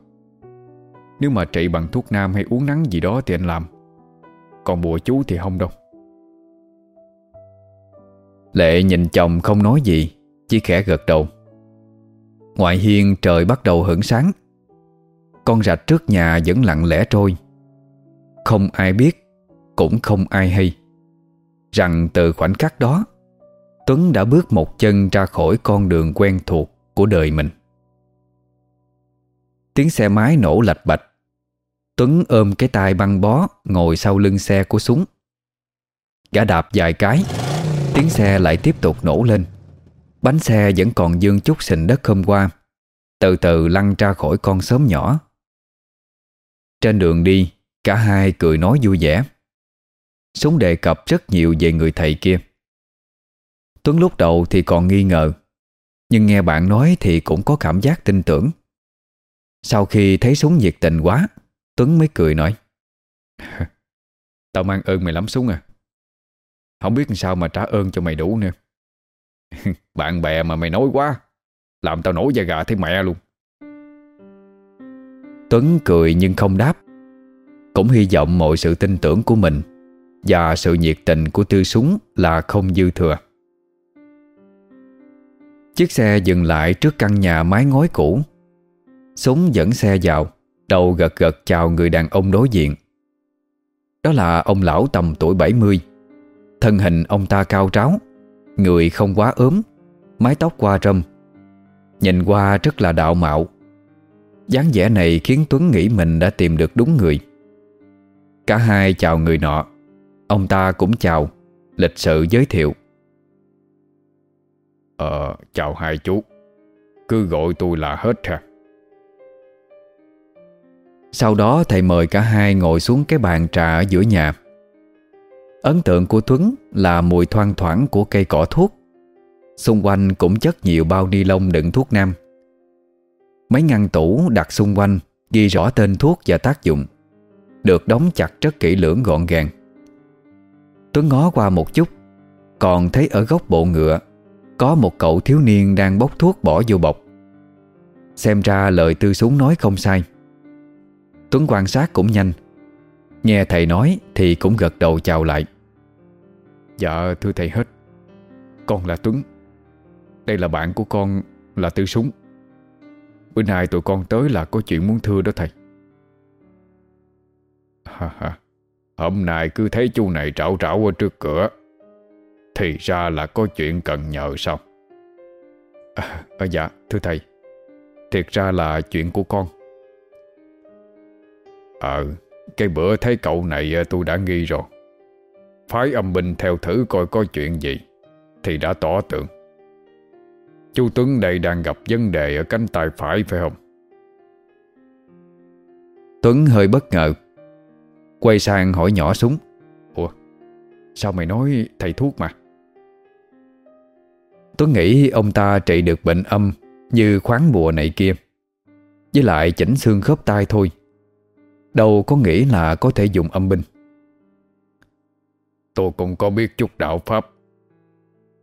Nếu mà trị bằng thuốc nam hay uống nắng gì đó thì anh làm. Còn bùa chú thì không đâu. Lệ nhìn chồng không nói gì, chỉ khẽ gật đầu. Ngoại hiên trời bắt đầu hưởng sáng. Con rạch trước nhà vẫn lặng lẽ trôi. Không ai biết, Cũng không ai hay, Rằng từ khoảnh khắc đó, Tuấn đã bước một chân ra khỏi con đường quen thuộc của đời mình. Tiếng xe máy nổ lạch bạch. Tuấn ôm cái tay băng bó, Ngồi sau lưng xe của súng. Gã đạp vài cái, Tiếng xe lại tiếp tục nổ lên. Bánh xe vẫn còn dương chút sình đất hôm qua. Từ từ lăn ra khỏi con xóm nhỏ. Trên đường đi, Cả hai cười nói vui vẻ. Súng đề cập rất nhiều về người thầy kia. Tuấn lúc đầu thì còn nghi ngờ, Nhưng nghe bạn nói thì cũng có cảm giác tin tưởng. Sau khi thấy súng nhiệt tình quá, Tuấn mới cười nói. Tao mang ơn mày lắm súng à. Không biết làm sao mà trả ơn cho mày đủ nữa. Bạn bè mà mày nói quá, Làm tao nổi da gà thấy mẹ luôn. Tuấn cười nhưng không đáp. Cũng hy vọng mọi sự tin tưởng của mình Và sự nhiệt tình của tư súng là không dư thừa. Chiếc xe dừng lại trước căn nhà mái ngói cũ. Súng dẫn xe vào Đầu gật gật chào người đàn ông đối diện. Đó là ông lão tầm tuổi 70 Thân hình ông ta cao tráo Người không quá ốm Mái tóc qua râm. Nhìn qua rất là đạo mạo. Dáng vẻ này khiến Tuấn nghĩ mình đã tìm được đúng người. Cả hai chào người nọ Ông ta cũng chào Lịch sự giới thiệu. Ờ, chào hai chú. Cứ gọi tôi là hết ha. Sau đó thầy mời cả hai ngồi xuống cái bàn trà ở giữa nhà. Ấn tượng của Tuấn là mùi thoang thoảng của cây cỏ thuốc. Xung quanh cũng chất nhiều bao ni lông đựng thuốc nam. Mấy ngăn tủ đặt xung quanh Ghi rõ tên thuốc và tác dụng, Được đóng chặt rất kỹ lưỡng gọn gàng. Tuấn ngó qua một chút, Còn thấy ở góc bộ ngựa Có một cậu thiếu niên đang bốc thuốc bỏ vô bọc. Xem ra lời tư súng nói không sai. Tuấn quan sát cũng nhanh. Nghe thầy nói thì cũng gật đầu chào lại. Dạ thưa thầy hết. Con là Tuấn. Đây là bạn của con là Tư Súng. Bữa nay tụi con tới là có chuyện muốn thưa đó thầy. Ha, ha. Hôm nay cứ thấy chú này trảo trảo ở trước cửa. Thì ra là có chuyện cần nhờ sao? À, à, Dạ thưa thầy. Thiệt ra là chuyện của con. Ờ Cái bữa thấy cậu này à, tôi đã nghi rồi. Phái âm binh theo thử coi có chuyện gì Thì đã tỏ tượng. Chú Tuấn đây đang gặp vấn đề Ở cánh tay phải phải không? Tuấn hơi bất ngờ Quay sang hỏi nhỏ súng. Ủa Sao mày nói thầy thuốc mà? Tuấn nghĩ ông ta trị được bệnh âm Như khoáng bùa này kia Với lại chỉnh xương khớp tay thôi Đâu có nghĩ là có thể dùng âm binh. Tôi cũng có biết chút đạo pháp.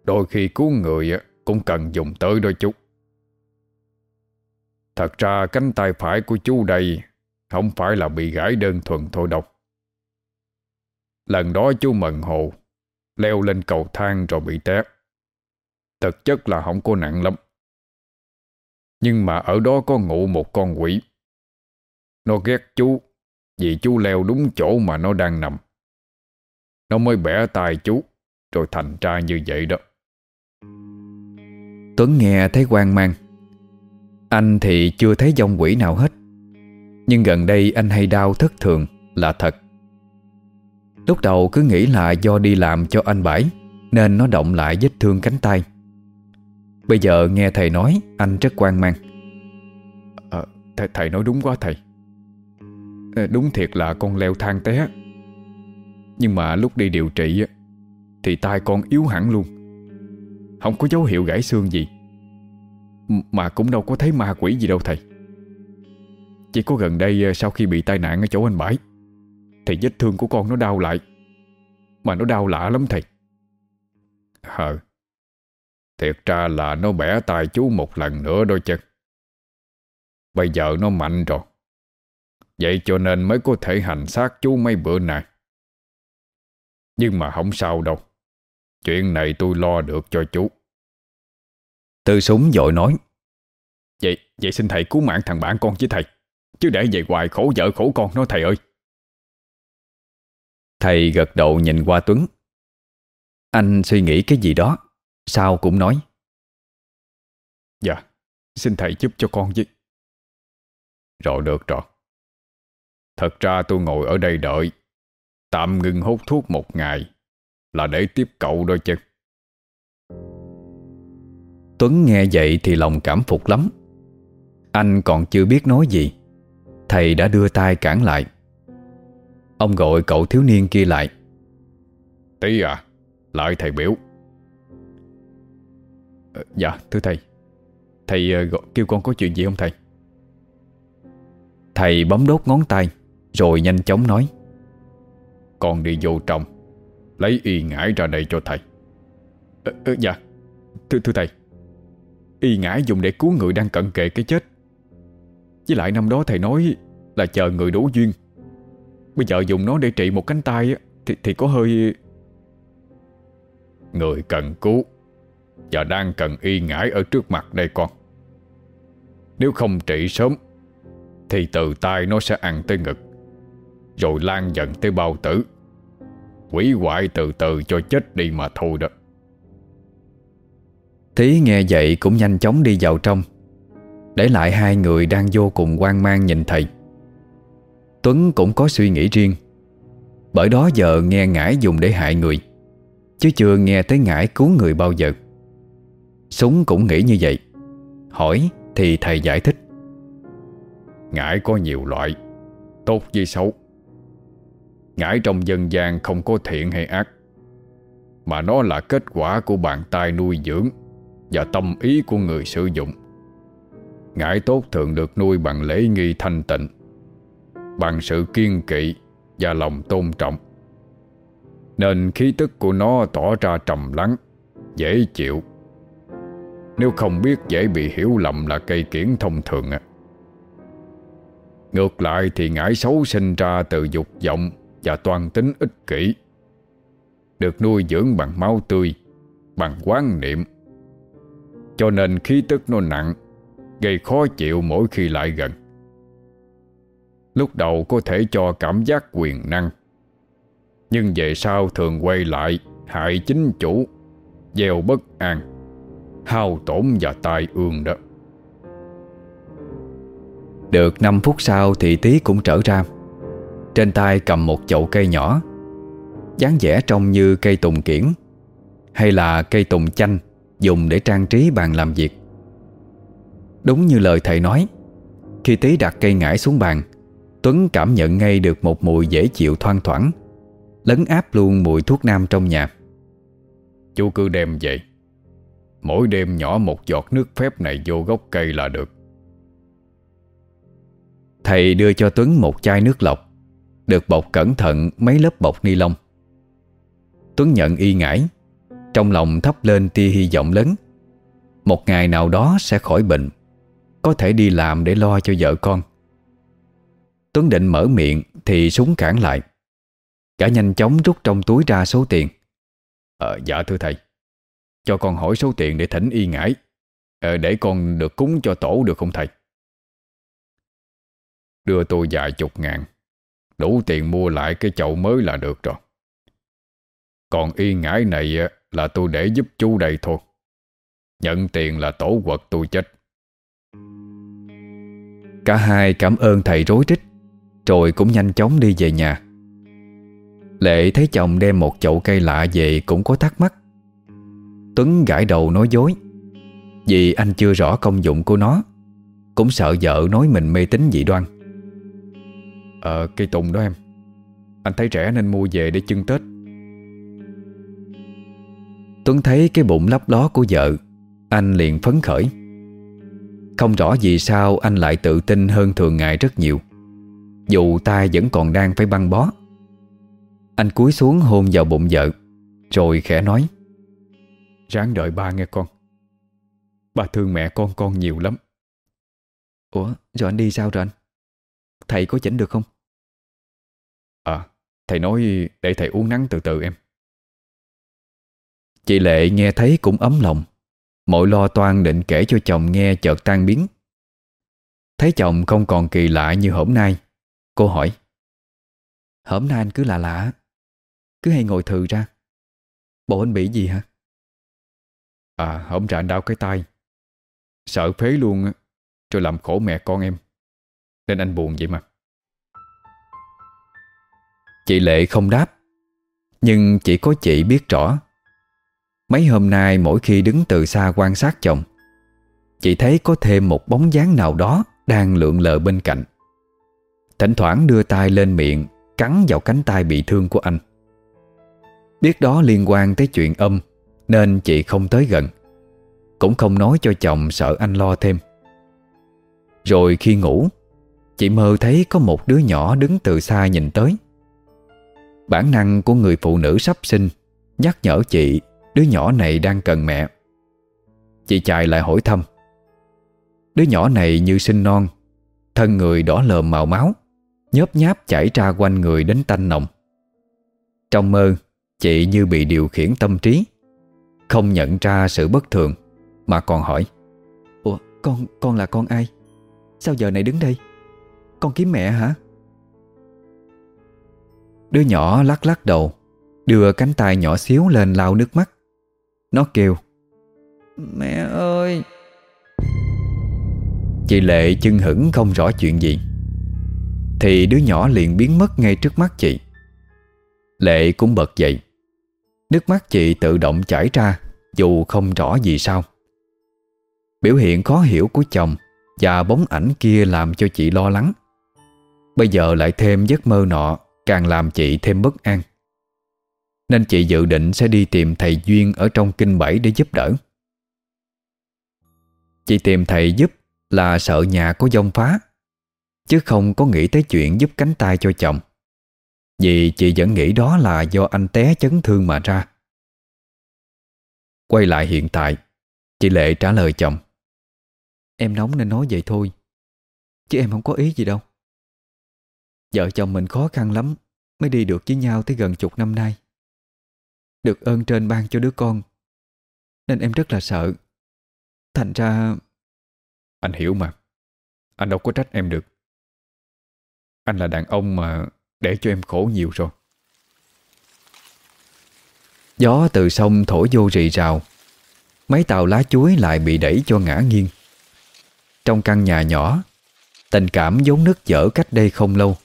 Đôi khi cứu người cũng cần dùng tới đôi chút. Thật ra cánh tay phải của chú đây Không phải là bị gãy đơn thuần thôi đâu Lần đó chú mần hồ, Leo lên cầu thang rồi bị té. Thực chất là không có nặng lắm. Nhưng mà ở đó có ngủ một con quỷ. Nó ghét chú. Vì chú leo đúng chỗ mà nó đang nằm. Nó mới bẻ tay chú Rồi thành ra như vậy đó. Tuấn nghe thấy quan mang. Anh thì chưa thấy dòng quỷ nào hết. Nhưng gần đây anh hay đau thất thường là thật. Lúc đầu cứ nghĩ là do đi làm cho anh bãi Nên nó động lại vết thương cánh tay. Bây giờ nghe thầy nói Anh rất quan mang. À, thầy, thầy nói đúng quá thầy. Ờ, đúng thiệt là con leo thang té. Nhưng mà lúc đi điều trị Thì tai con yếu hẳn luôn. Không có dấu hiệu gãy xương gì. Mà cũng đâu có thấy ma quỷ gì đâu thầy. Chỉ có gần đây ờ, sau khi bị tai nạn ở chỗ anh bãi Thì vết thương của con nó đau lại. Mà nó đau lạ lắm thầy. Hờ, Thiệt ra là nó bẻ tay chú một lần nữa đôi chân Bây giờ nó mạnh rồi. Vậy cho nên mới có thể hành xác chú mấy bữa này Nhưng mà không sao đâu. Chuyện này tôi lo được cho chú. Tư súng dội nói. Vậy vậy xin thầy cứu mạng thằng bạn con chứ thầy. Chứ để về hoài khổ vợ khổ con nó thầy ơi. Thầy gật đầu nhìn qua Tuấn. Anh suy nghĩ cái gì đó Sao cũng nói. Dạ Xin thầy giúp cho con với. Rồi được rồi Thật ra tôi ngồi ở đây đợi. Tạm ngừng hút thuốc một ngày. Là để tiếp cậu đôi chứ. Tuấn nghe vậy thì lòng cảm phục lắm. Anh còn chưa biết nói gì. Thầy đã đưa tay cản lại. Ông gọi cậu thiếu niên kia lại. Tí à Lại thầy biểu. Ờ, Dạ thưa thầy. Thầy uh, gọi, kêu con có chuyện gì không thầy? Thầy bấm đốt ngón tay rồi nhanh chóng nói. Con đi vô trong Lấy y ngải ra đây cho thầy. Ờ, ờ, Dạ. Thưa thưa thầy. Y ngải dùng để cứu người đang cận kề cái chết. Với lại năm đó thầy nói Là chờ người đủ duyên. Bây giờ dùng nó để trị một cánh tay Thì, thì có hơi Người cần cứu Và đang cần y ngải ở trước mặt đây con. Nếu không trị sớm Thì từ tay nó sẽ ăn tới ngực. Rồi lan dần tới bao tử. Quỷ hoại từ từ cho chết đi mà thôi đó. Thí nghe vậy cũng nhanh chóng đi vào trong. Để lại hai người đang vô cùng quan mang nhìn thầy. Tuấn cũng có suy nghĩ riêng. Bởi đó giờ nghe ngải dùng để hại người Chứ chưa nghe tới ngải cứu người bao giờ. Súng cũng nghĩ như vậy. Hỏi thì thầy giải thích. Ngải có nhiều loại Tốt với xấu Ngải trong dân gian không có thiện hay ác, Mà nó là kết quả của bàn tay nuôi dưỡng Và tâm ý của người sử dụng. Ngải tốt thường được nuôi bằng lễ nghi thanh tịnh, Bằng sự kiên kỵ Và lòng tôn trọng. Nên khí tức của nó tỏ ra trầm lắng, Dễ chịu. Nếu không biết dễ bị hiểu lầm là cây kiển thông thường à. Ngược lại thì ngải xấu sinh ra từ dục vọng và toan tính ích kỷ. Được nuôi dưỡng bằng máu tươi, Bằng quán niệm. Cho nên khí tức nó nặng, Gây khó chịu mỗi khi lại gần. Lúc đầu có thể cho cảm giác quyền năng, Nhưng về sau thường quay lại, Hại chính chủ, Gieo bất an, Hao tổn và tai ương đó. Được 5 phút sau thì Tý cũng trở ra. Trên tay cầm một chậu cây nhỏ. Dáng vẻ trông như cây tùng kiển Hay là cây tùng chanh Dùng để trang trí bàn làm việc. Đúng như lời thầy nói Khi Tý đặt cây ngải xuống bàn Tuấn cảm nhận ngay được một mùi dễ chịu thoang thoảng Lấn áp luôn mùi thuốc nam trong nhà. Chú cứ đem về. Mỗi đêm nhỏ một giọt nước phép này vô gốc cây là được. Thầy đưa cho Tuấn một chai nước lọc được bọc cẩn thận mấy lớp bọc ni lông. Tuấn nhận y ngải Trong lòng thắp lên tia hy vọng lớn. Một ngày nào đó sẽ khỏi bệnh Có thể đi làm để lo cho vợ con. Tuấn định mở miệng Thì súng cản lại. Cả nhanh chóng rút trong túi ra số tiền. Ờ dạ thưa thầy. Cho con hỏi số tiền để thỉnh y ngải. Ờ, Để con được cúng cho tổ được không thầy? Đưa tôi vài chục ngàn. Đủ tiền mua lại cái chậu mới là được rồi. Còn y ngải này là tôi để giúp chú đây thôi. Nhận tiền là tổ quật tôi chết. Cả hai cảm ơn thầy rối trích Rồi cũng nhanh chóng đi về nhà. Lệ thấy chồng đem một chậu cây lạ về Cũng có thắc mắc. Tuấn gãi đầu nói dối, Vì anh chưa rõ công dụng của nó, Cũng sợ vợ nói mình mê tín dị đoan. Ờ cây tùng đó em. Anh thấy rẻ nên mua về để chưng Tết. Tuấn thấy cái bụng lấp ló của vợ Anh liền phấn khởi. Không rõ vì sao anh lại tự tin hơn thường ngày rất nhiều. Dù tay vẫn còn đang phải băng bó. Anh cúi xuống hôn vào bụng vợ Rồi khẽ nói Ráng đợi ba nghe con. Ba thương mẹ con con nhiều lắm. Ủa rồi anh đi sao rồi anh Thầy có chỉnh được không? À Thầy nói để thầy uống nắng từ từ em. Chị Lệ nghe thấy cũng ấm lòng. Mọi lo toan định kể cho chồng nghe chợt tan biến. Thấy chồng không còn kỳ lạ như hôm nay Cô hỏi. Hôm nay anh cứ lạ lạ Cứ hay ngồi thừ ra. Bộ anh bị gì hả? À hôm ra anh đau cái tay Sợ phế luôn Rồi làm khổ mẹ con em nên anh buồn vậy mà. Chị Lệ không đáp, Nhưng chỉ có chị biết rõ. Mấy hôm nay mỗi khi đứng từ xa quan sát chồng, Chị thấy có thêm một bóng dáng nào đó Đang lượn lờ bên cạnh. Thỉnh thoảng đưa tay lên miệng, Cắn vào cánh tay bị thương của anh. Biết đó liên quan tới chuyện âm, Nên chị không tới gần. Cũng không nói cho chồng sợ anh lo thêm. Rồi khi ngủ Chị mơ thấy có một đứa nhỏ đứng từ xa nhìn tới. Bản năng của người phụ nữ sắp sinh, Nhắc nhở chị Đứa nhỏ này đang cần mẹ. Chị chạy lại hỏi thăm. Đứa nhỏ này như sinh non, Thân người đỏ lờm màu máu, Nhớp nháp chảy ra quanh người đến tanh nồng. Trong mơ, Chị như bị điều khiển tâm trí, Không nhận ra sự bất thường, Mà còn hỏi, Ủa, con con là con ai? Sao giờ này đứng đây? Con kiếm mẹ hả? Đứa nhỏ lắc lắc đầu, Đưa cánh tay nhỏ xíu lên lau nước mắt. Nó kêu, Mẹ ơi! Chị Lệ chân hững không rõ chuyện gì. Thì đứa nhỏ liền biến mất ngay trước mắt chị. Lệ cũng bật dậy. Nước mắt chị tự động chảy ra, Dù không rõ gì sao. Biểu hiện khó hiểu của chồng Và bóng ảnh kia làm cho chị lo lắng. Bây giờ lại thêm giấc mơ nọ, Càng làm chị thêm bất an. Nên chị dự định sẽ đi tìm thầy Duyên Ở trong kinh bảy để giúp đỡ. Chị tìm thầy giúp là sợ nhà có dông phá, Chứ không có nghĩ tới chuyện giúp cánh tay cho chồng. Vì chị vẫn nghĩ đó là do anh té chấn thương mà ra. Quay lại hiện tại, Chị Lệ trả lời chồng. Em nóng nên nói vậy thôi, Chứ em không có ý gì đâu. Vợ chồng mình khó khăn lắm Mới đi được với nhau tới gần chục năm nay. Được ơn trên ban cho đứa con Nên em rất là sợ. Thành ra Anh hiểu mà. Anh đâu có trách em được. Anh là đàn ông mà Để cho em khổ nhiều rồi. Gió từ sông thổi vô rì rào. Mấy tàu lá chuối lại bị đẩy cho ngã nghiêng. Trong căn nhà nhỏ Tình cảm vốn nứt dở cách đây không lâu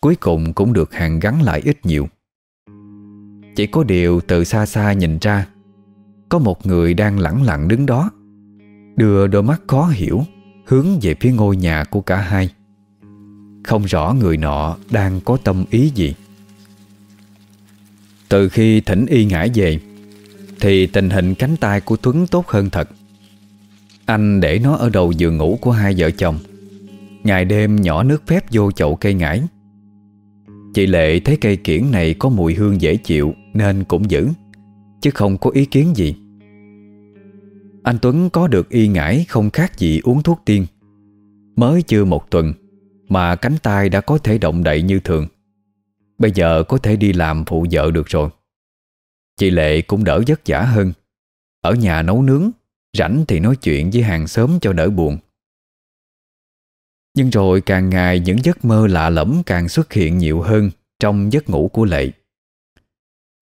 Cuối cùng cũng được hàng gắn lại ít nhiều. Chỉ có điều từ xa xa nhìn ra, Có một người đang lẳng lặng đứng đó, Đưa đôi mắt khó hiểu Hướng về phía ngôi nhà của cả hai. Không rõ người nọ đang có tâm ý gì. Từ khi thỉnh y ngã về, Thì tình hình cánh tay của Tuấn tốt hơn thật. Anh để nó ở đầu giường ngủ của hai vợ chồng. Ngày đêm nhỏ nước phép vô chậu cây ngải. Chị Lệ thấy cây kiển này có mùi hương dễ chịu, Nên cũng giữ, Chứ không có ý kiến gì. Anh Tuấn có được y ngải Không khác gì uống thuốc tiên. Mới chưa một tuần Mà cánh tay đã có thể động đậy như thường. Bây giờ có thể đi làm phụ vợ được rồi. Chị Lệ cũng đỡ vất vả hơn. Ở nhà nấu nướng, Rảnh thì nói chuyện với hàng xóm cho đỡ buồn nhưng rồi càng ngày những giấc mơ lạ lẫm càng xuất hiện nhiều hơn trong giấc ngủ của Lệ.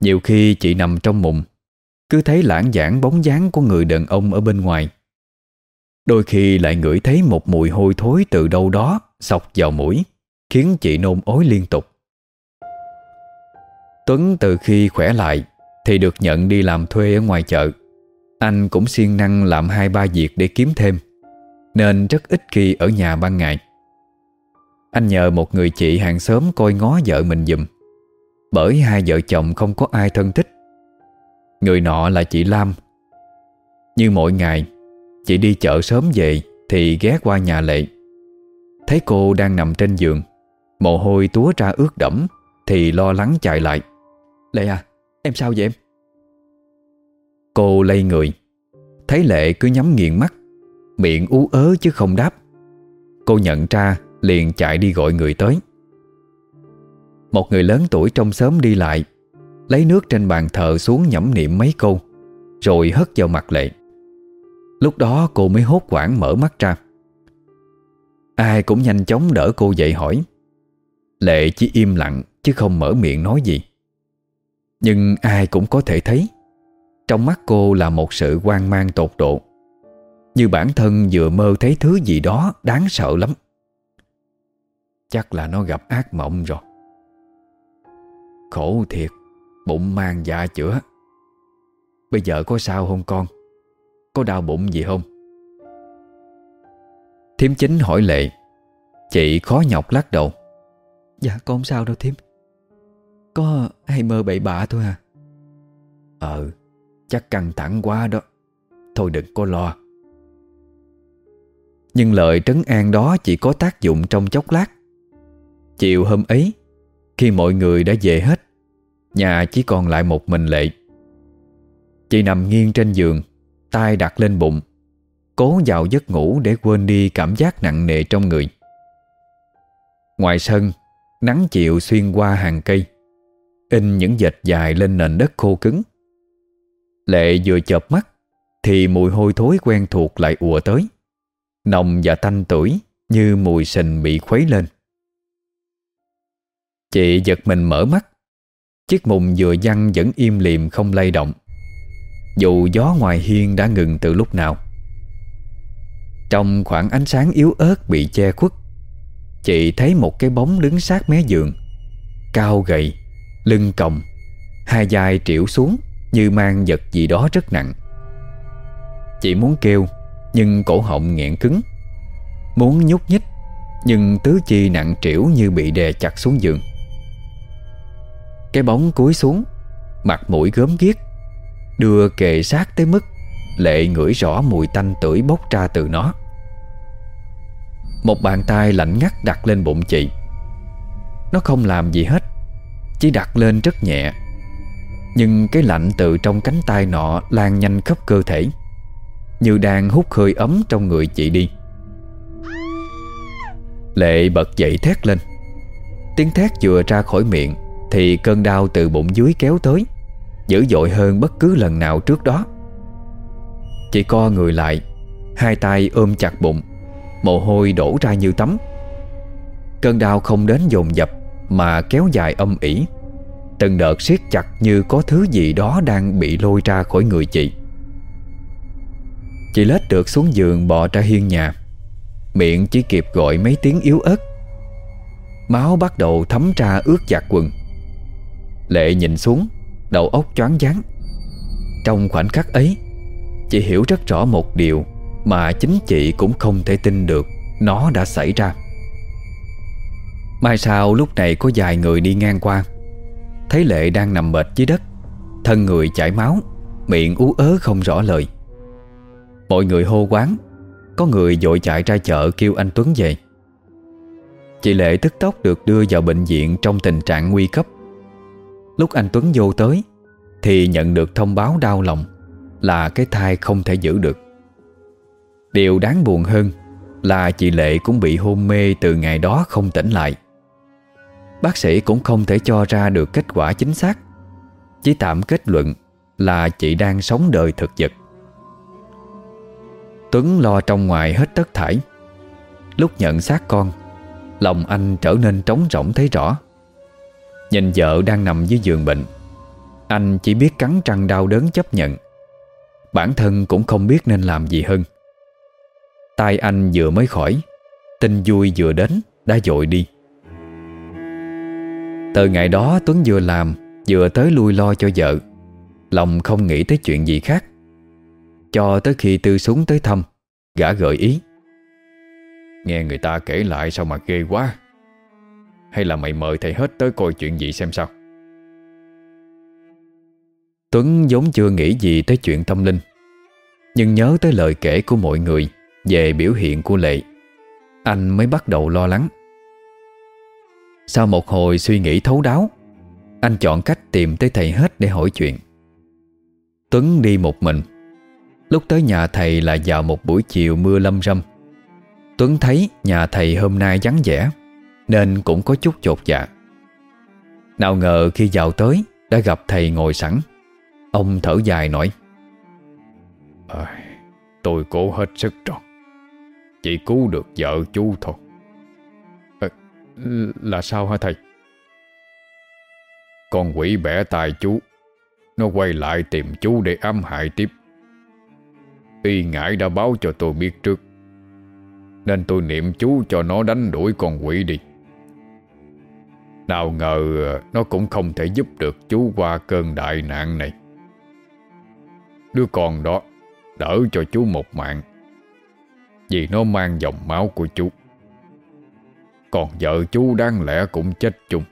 Nhiều khi chị nằm trong mùng, cứ thấy lãng giảng bóng dáng của người đàn ông ở bên ngoài. Đôi khi lại ngửi thấy một mùi hôi thối từ đâu đó sọc vào mũi, khiến chị nôn ối liên tục. Tuấn từ khi khỏe lại thì được nhận đi làm thuê ở ngoài chợ. Anh cũng siêng năng làm hai ba việc để kiếm thêm nên rất ít khi ở nhà ban ngày. Anh nhờ một người chị hàng xóm coi ngó vợ mình dùm Bởi hai vợ chồng không có ai thân thích. Người nọ là chị Lam. Như mỗi ngày Chị đi chợ sớm về Thì ghé qua nhà Lệ. Thấy cô đang nằm trên giường Mồ hôi túa ra ướt đẫm Thì lo lắng chạy lại. Lệ à, em sao vậy em? Cô lây người Thấy Lệ cứ nhắm nghiền mắt. Miệng ú ớ chứ không đáp. Cô nhận ra, liền chạy đi gọi người tới. Một người lớn tuổi trong xóm đi lại, Lấy nước trên bàn thờ xuống nhẩm niệm mấy câu, Rồi hất vào mặt lệ. Lúc đó cô mới hốt quảng mở mắt ra. Ai cũng nhanh chóng đỡ cô dậy hỏi. Lệ chỉ im lặng Chứ không mở miệng nói gì. Nhưng ai cũng có thể thấy, Trong mắt cô là một sự quan mang tột độ. Như bản thân vừa mơ thấy thứ gì đó Đáng sợ lắm. Chắc là nó gặp ác mộng rồi. Khổ thiệt Bụng mang dạ chữa. Bây giờ có sao không con? Có đau bụng gì không? Thiếm chính hỏi Lệ. Chị khó nhọc lắc đầu. Dạ con không sao đâu Thiếm Có hay mơ bậy bạ thôi à? Ờ Chắc căng thẳng quá đó. Thôi đừng có lo nhưng lời trấn an đó chỉ có tác dụng trong chốc lát. Chiều hôm ấy, Khi mọi người đã về hết, Nhà chỉ còn lại một mình Lệ. Chị nằm nghiêng trên giường, tay đặt lên bụng, Cố vào giấc ngủ để quên đi cảm giác nặng nề trong người. Ngoài sân, Nắng chiều xuyên qua hàng cây, In những dệt dài lên nền đất khô cứng. Lệ vừa chợp mắt, Thì mùi hôi thối quen thuộc lại ùa tới. Nồng và tanh tuổi Như mùi sình bị khuấy lên. Chị giật mình mở mắt. Chiếc mùng vừa văng vẫn im liềm không lay động, Dù gió ngoài hiên đã ngừng từ lúc nào. Trong khoảng ánh sáng yếu ớt bị che khuất, Chị thấy một cái bóng đứng sát mé giường, Cao gầy, Lưng còng, Hai vai triệu xuống Như mang vật gì đó rất nặng. Chị muốn kêu nhưng cổ họng nghẹn cứng. Muốn nhúc nhích, Nhưng tứ chi nặng trĩu như bị đè chặt xuống giường. Cái bóng cúi xuống, Mặt mũi gớm ghiếc, Đưa kề sát tới mức Lệ ngửi rõ mùi tanh tưởi bốc ra từ nó. Một bàn tay lạnh ngắt đặt lên bụng chị. Nó không làm gì hết, Chỉ đặt lên rất nhẹ. Nhưng cái lạnh từ trong cánh tay nọ Lan nhanh khắp cơ thể. Như đang hút hơi ấm trong người chị đi. Lệ bật dậy thét lên. Tiếng thét vừa ra khỏi miệng Thì cơn đau từ bụng dưới kéo tới, Dữ dội hơn bất cứ lần nào trước đó. Chị co người lại, Hai tay ôm chặt bụng, Mồ hôi đổ ra như tắm. Cơn đau không đến dồn dập Mà kéo dài âm ỉ, Từng đợt siết chặt như có thứ gì đó Đang bị lôi ra khỏi người chị. Chị lết được xuống giường bò ra hiên nhà. Miệng chỉ kịp gọi mấy tiếng yếu ớt. Máu bắt đầu thấm ra ướt chặt quần. Lệ nhìn xuống, Đầu óc choáng váng. Trong khoảnh khắc ấy, Chị hiểu rất rõ một điều mà chính chị cũng không thể tin được Nó đã xảy ra. Mai sau lúc này có vài người đi ngang qua. Thấy Lệ đang nằm bệt dưới đất, Thân người chảy máu, Miệng ú ớ không rõ lời. Mọi người hô quán. Có người dội chạy ra chợ kêu anh Tuấn về. Chị Lệ tức tốc được đưa vào bệnh viện Trong tình trạng nguy cấp. Lúc anh Tuấn vô tới Thì nhận được thông báo đau lòng Là cái thai không thể giữ được. Điều đáng buồn hơn là chị Lệ cũng bị hôn mê từ ngày đó không tỉnh lại. Bác sĩ cũng không thể cho ra được kết quả chính xác, chỉ tạm kết luận là chị đang sống đời thực vật. Tuấn lo trong ngoài hết tất thải. Lúc nhận xác con, lòng anh trở nên trống rỗng thấy rõ. Nhìn vợ đang nằm dưới giường bệnh, anh chỉ biết cắn răng đau đớn chấp nhận. Bản thân cũng không biết nên làm gì hơn. Tai anh vừa mới khỏi Tin vui vừa đến Đã dội đi Từ ngày đó Tuấn vừa làm Vừa tới lui lo cho vợ Lòng không nghĩ tới chuyện gì khác cho tới khi tư súng tới thăm, Gã gợi ý. Nghe người ta kể lại sao mà ghê quá. Hay là mày mời thầy hết tới coi chuyện gì xem sao? Tuấn vốn chưa nghĩ gì tới chuyện tâm linh, Nhưng nhớ tới lời kể của mọi người về biểu hiện của Lệ, Anh mới bắt đầu lo lắng. Sau một hồi suy nghĩ thấu đáo, Anh chọn cách tìm tới thầy hết để hỏi chuyện. Tuấn đi một mình Lúc tới nhà thầy là vào một buổi chiều mưa lâm râm. Tuấn thấy nhà thầy hôm nay vắng vẻ Nên cũng có chút chột dạ. Nào ngờ khi vào tới Đã gặp thầy ngồi sẵn. Ông thở dài nói à, Tôi cố hết sức rồi. Chỉ cứu được vợ chú thôi. Ờ, là sao hả thầy? Con quỷ bẻ tài chú Nó quay lại tìm chú để ám hại tiếp. Y ngại đã báo cho tôi biết trước. Nên tôi niệm chú cho nó đánh đuổi con quỷ đi. Nào ngờ, nó cũng không thể giúp được chú qua cơn đại nạn này. Đứa con đó đỡ cho chú một mạng, Vì nó mang dòng máu của chú. Còn vợ chú đáng lẽ cũng chết chung.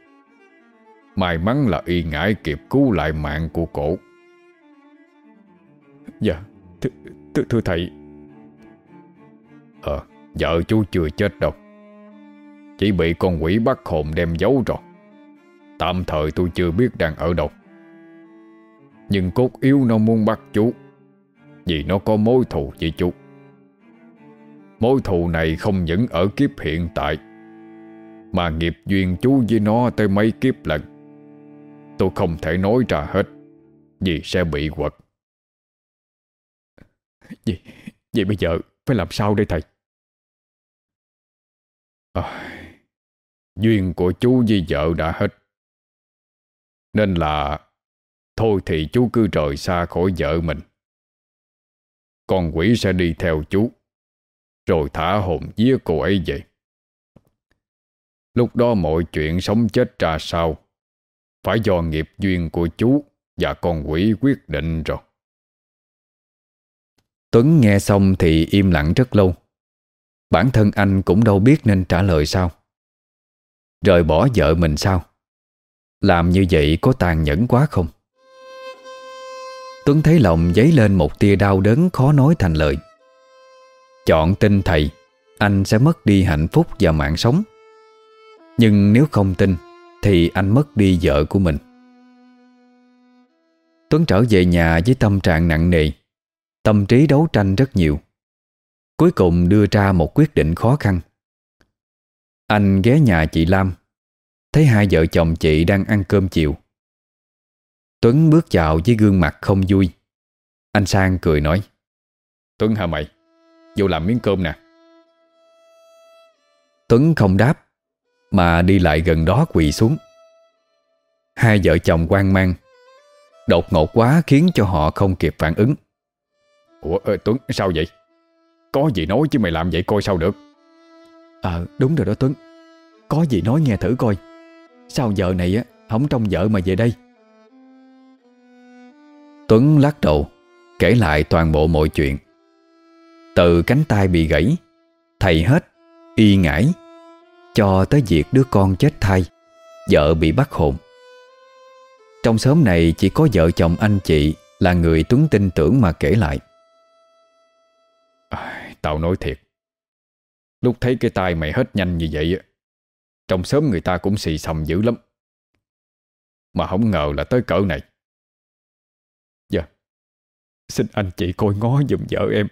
May mắn là y ngãi kịp cứu lại mạng của cổ. Dạ. Th Thưa thầy. Ờ Vợ chú chưa chết đâu. Chỉ bị con quỷ bắt hồn đem giấu rồi. Tạm thời tôi chưa biết đang ở đâu. Nhưng cốt yếu nó muốn bắt chú. Vì nó có mối thù với chú. Mối thù này không những ở kiếp hiện tại, Mà nghiệp duyên chú với nó tới mấy kiếp lần. Tôi không thể nói ra hết, Vì sẽ bị quật. Vậy, vậy bây giờ phải làm sao đây thầy? À, duyên của chú với vợ đã hết. Nên là Thôi thì chú cứ rời xa khỏi vợ mình. Con quỷ sẽ đi theo chú Rồi thả hồn vía cô ấy về. Lúc đó mọi chuyện sống chết ra sao Phải do nghiệp duyên của chú Và con quỷ quyết định rồi. Tuấn nghe xong thì im lặng rất lâu. Bản thân anh cũng đâu biết nên trả lời sao. Rời bỏ vợ mình sao? Làm như vậy có tàn nhẫn quá không? Tuấn thấy lòng dấy lên một tia đau đớn khó nói thành lời. Chọn tin thầy, Anh sẽ mất đi hạnh phúc và mạng sống. Nhưng nếu không tin, Thì anh mất đi vợ của mình. Tuấn trở về nhà với tâm trạng nặng nề Tâm trí đấu tranh rất nhiều. Cuối cùng đưa ra một quyết định khó khăn. Anh ghé nhà chị Lam. Thấy hai vợ chồng chị đang ăn cơm chiều. Tuấn bước vào với gương mặt không vui. Anh Sang cười nói, Tuấn hả mày? Vô làm miếng cơm nè. Tuấn không đáp, Mà đi lại gần đó quỳ xuống. Hai vợ chồng quan mang. Đột ngột quá khiến cho họ không kịp phản ứng. Ủa ơ, Tuấn sao vậy? Có gì nói chứ mày làm vậy coi sao được. À đúng rồi đó Tuấn. Có gì nói nghe thử coi. Sao giờ này á Không trong vợ mà về đây? Tuấn lắc đầu Kể lại toàn bộ mọi chuyện. Từ cánh tay bị gãy Thầy hết Y ngải Cho tới việc đứa con chết thai Vợ bị bắt hồn. Trong xóm này chỉ có vợ chồng anh chị Là người Tuấn tin tưởng mà kể lại Tao nói thiệt. Lúc thấy cái tay mày hết nhanh như vậy Trong sớm người ta cũng xì xầm dữ lắm. Mà không ngờ là tới cỡ này. Dạ Xin anh chị coi ngó giùm vợ em.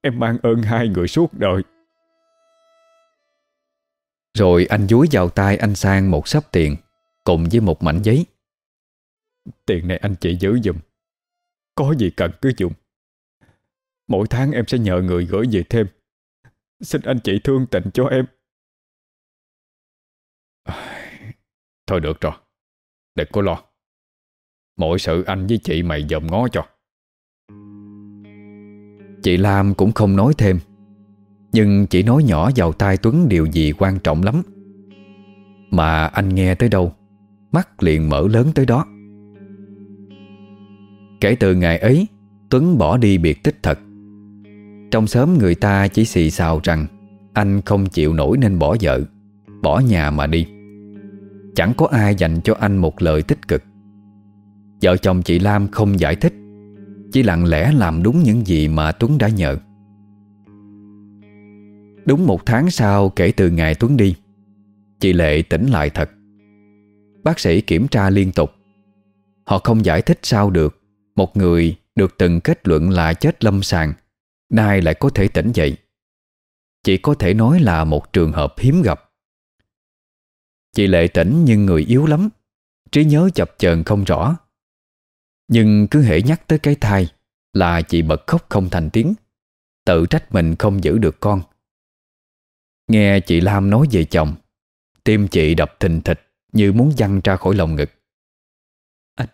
Em mang ơn hai người suốt đời. Rồi anh dúi vào tay anh Sang một sắp tiền Cùng với một mảnh giấy. Tiền này anh chị giữ giùm. Có gì cần cứ dùng Mỗi tháng em sẽ nhờ người gửi về thêm. Xin anh chị thương tình cho em. Thôi được rồi. Đừng có lo. Mọi sự anh với chị mày dòm ngó cho. Chị Lam cũng không nói thêm, Nhưng chỉ nói nhỏ vào tai Tuấn điều gì quan trọng lắm. Mà anh nghe tới đâu, Mắt liền mở lớn tới đó. Kể từ ngày ấy, Tuấn bỏ đi biệt tích thật trong xóm người ta chỉ xì xào rằng, Anh không chịu nổi nên bỏ vợ, Bỏ nhà mà đi. Chẳng có ai dành cho anh một lời tích cực. Vợ chồng chị Lam không giải thích, Chỉ lặng lẽ làm đúng những gì mà Tuấn đã nhờ. Đúng một tháng sau, kể từ ngày Tuấn đi, Chị Lệ tỉnh lại thật. Bác sĩ kiểm tra liên tục. Họ không giải thích sao được, Một người được từng kết luận là chết lâm sàng. Nay lại có thể tỉnh dậy. Chỉ có thể nói là một trường hợp hiếm gặp. Chị Lệ tỉnh nhưng người yếu lắm, Trí nhớ chập chờn không rõ. Nhưng cứ hễ nhắc tới cái thai Là chị bật khóc không thành tiếng, Tự trách mình không giữ được con. Nghe chị Lam nói về chồng, Tim chị đập thình thịch Như muốn văng ra khỏi lòng ngực. Anh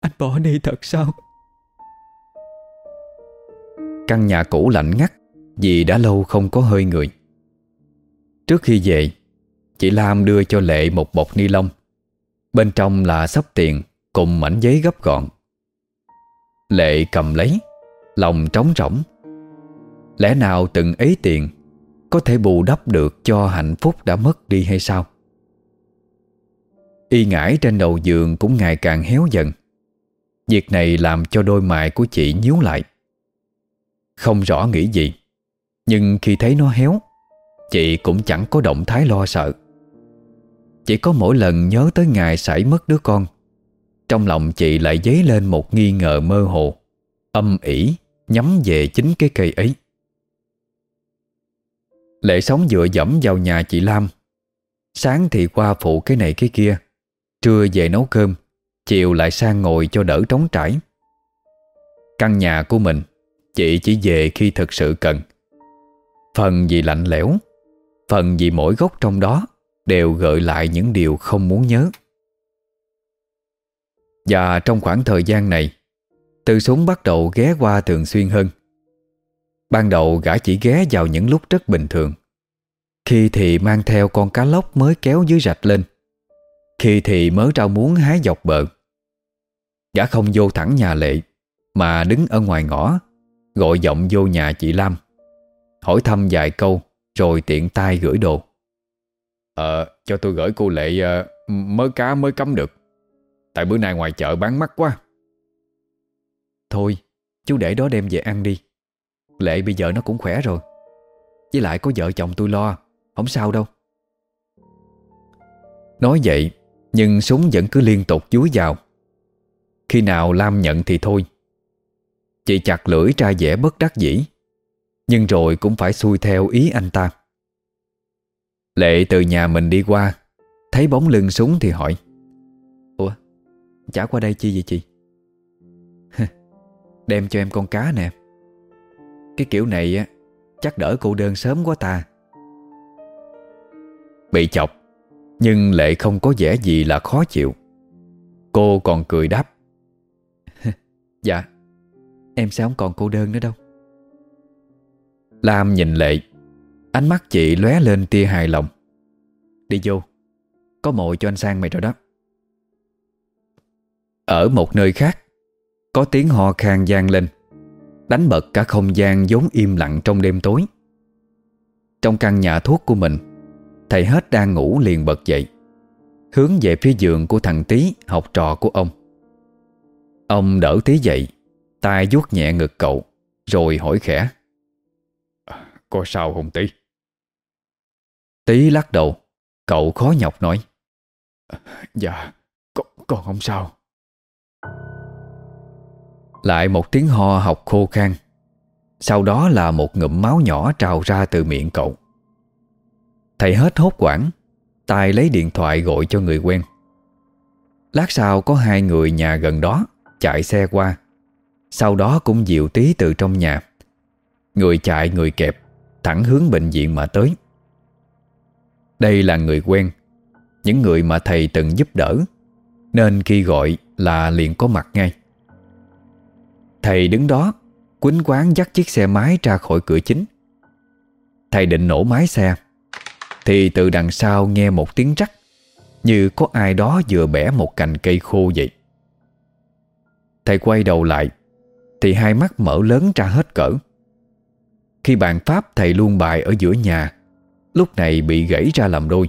Anh bỏ đi thật sao? Căn nhà cũ lạnh ngắt Vì đã lâu không có hơi người. Trước khi về, Chị Lam đưa cho Lệ một bọc ni lông. Bên trong là sắp tiền Cùng mảnh giấy gấp gọn. Lệ cầm lấy, Lòng trống rỗng. Lẽ nào từng ấy tiền Có thể bù đắp được cho hạnh phúc đã mất đi hay sao? Y ngải trên đầu giường cũng ngày càng héo dần. Việc này làm cho đôi mày của chị nhíu lại. Không rõ nghĩ gì. Nhưng khi thấy nó héo, Chị cũng chẳng có động thái lo sợ. Chỉ có mỗi lần nhớ tới ngày xảy mất đứa con, Trong lòng chị lại dấy lên một nghi ngờ mơ hồ, Âm ỉ, Nhắm về chính cái cây ấy. Lệ sống dựa dẫm vào nhà chị Lam. Sáng thì qua phụ cái này cái kia, Trưa về nấu cơm, Chiều lại sang ngồi cho đỡ trống trải. Căn nhà của mình Chị chỉ về khi thực sự cần. Phần vì lạnh lẽo, Phần vì mỗi gốc trong đó Đều gợi lại những điều không muốn nhớ. Và trong khoảng thời gian này, Từ súng bắt đầu ghé qua thường xuyên hơn. Ban đầu gã chỉ ghé vào những lúc rất bình thường. Khi thì mang theo con cá lóc mới kéo dưới rạch lên. Khi thì mớ rau muốn hái dọc bờ. Gã không vô thẳng nhà lệ, Mà đứng ở ngoài ngõ Gọi giọng vô nhà chị Lam. Hỏi thăm vài câu Rồi tiện tay gửi đồ. Ờ cho tôi gửi cô Lệ uh, Mớ cá mới cấm được. Tại bữa nay ngoài chợ bán mắc quá. Thôi chú để đó đem về ăn đi. Lệ bây giờ nó cũng khỏe rồi. Với lại có vợ chồng tôi lo Không sao đâu. Nói vậy Nhưng súng vẫn cứ liên tục dúi vào. Khi nào Lam nhận thì thôi. Chị chặt lưỡi ra vẻ bất đắc dĩ. Nhưng rồi cũng phải xuôi theo ý anh ta. Lệ từ nhà mình đi qua, Thấy bóng lưng súng thì hỏi, Ủa, Chả qua đây chi vậy chị? Đem cho em con cá nè. Cái kiểu này á, Chắc đỡ cô đơn sớm quá ta. Bị chọc, Nhưng Lệ không có vẻ gì là khó chịu. Cô còn cười đáp Dạ Em sẽ không còn cô đơn nữa đâu. Lam nhìn Lệ. Ánh mắt chị lóe lên tia hài lòng. Đi vô. Có mồi cho anh sang mày rồi đó. Ở một nơi khác, Có tiếng ho khan gian lên. Đánh bật cả không gian vốn im lặng trong đêm tối. Trong căn nhà thuốc của mình, Thầy hết đang ngủ liền bật dậy, Hướng về phía giường của thằng Tý, Học trò của ông. Ông đỡ Tý dậy tay vuốt nhẹ ngực cậu Rồi hỏi khẽ. Có sao không Tý? Tý lắc đầu Cậu khó nhọc nói. Dạ Con, con không sao. Lại một tiếng ho học khô khan. Sau đó là một ngụm máu nhỏ trào ra từ miệng cậu. Thầy hết hốt quảng tay lấy điện thoại gọi cho người quen. Lát sau có hai người nhà gần đó Chạy xe qua sau đó cũng dịu tí từ trong nhà. Người chạy, người kẹp, Thẳng hướng bệnh viện mà tới. Đây là người quen, Những người mà thầy từng giúp đỡ, Nên khi gọi là liền có mặt ngay. Thầy đứng đó, Quýnh quán dắt chiếc xe máy ra khỏi cửa chính. Thầy định nổ máy xe, Thì từ đằng sau nghe một tiếng rắc, Như có ai đó vừa bẻ một cành cây khô vậy. Thầy quay đầu lại thì hai mắt mở lớn ra hết cỡ. Khi bàn pháp thầy luôn bài ở giữa nhà, Lúc này bị gãy ra làm đôi.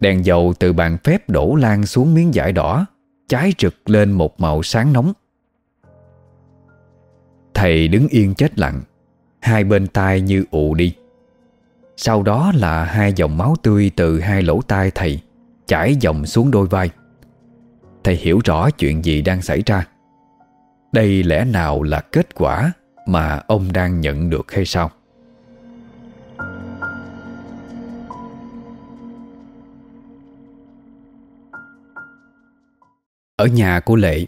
Đèn dầu từ bàn phép đổ lan xuống miếng vải đỏ, Cháy rực lên một màu sáng nóng. Thầy đứng yên chết lặng, Hai bên tai như ụ đi. Sau đó là hai dòng máu tươi từ hai lỗ tai thầy Chảy dòng xuống đôi vai. Thầy hiểu rõ chuyện gì đang xảy ra. Đây lẽ nào là kết quả Mà ông đang nhận được hay sao? Ở nhà của Lệ,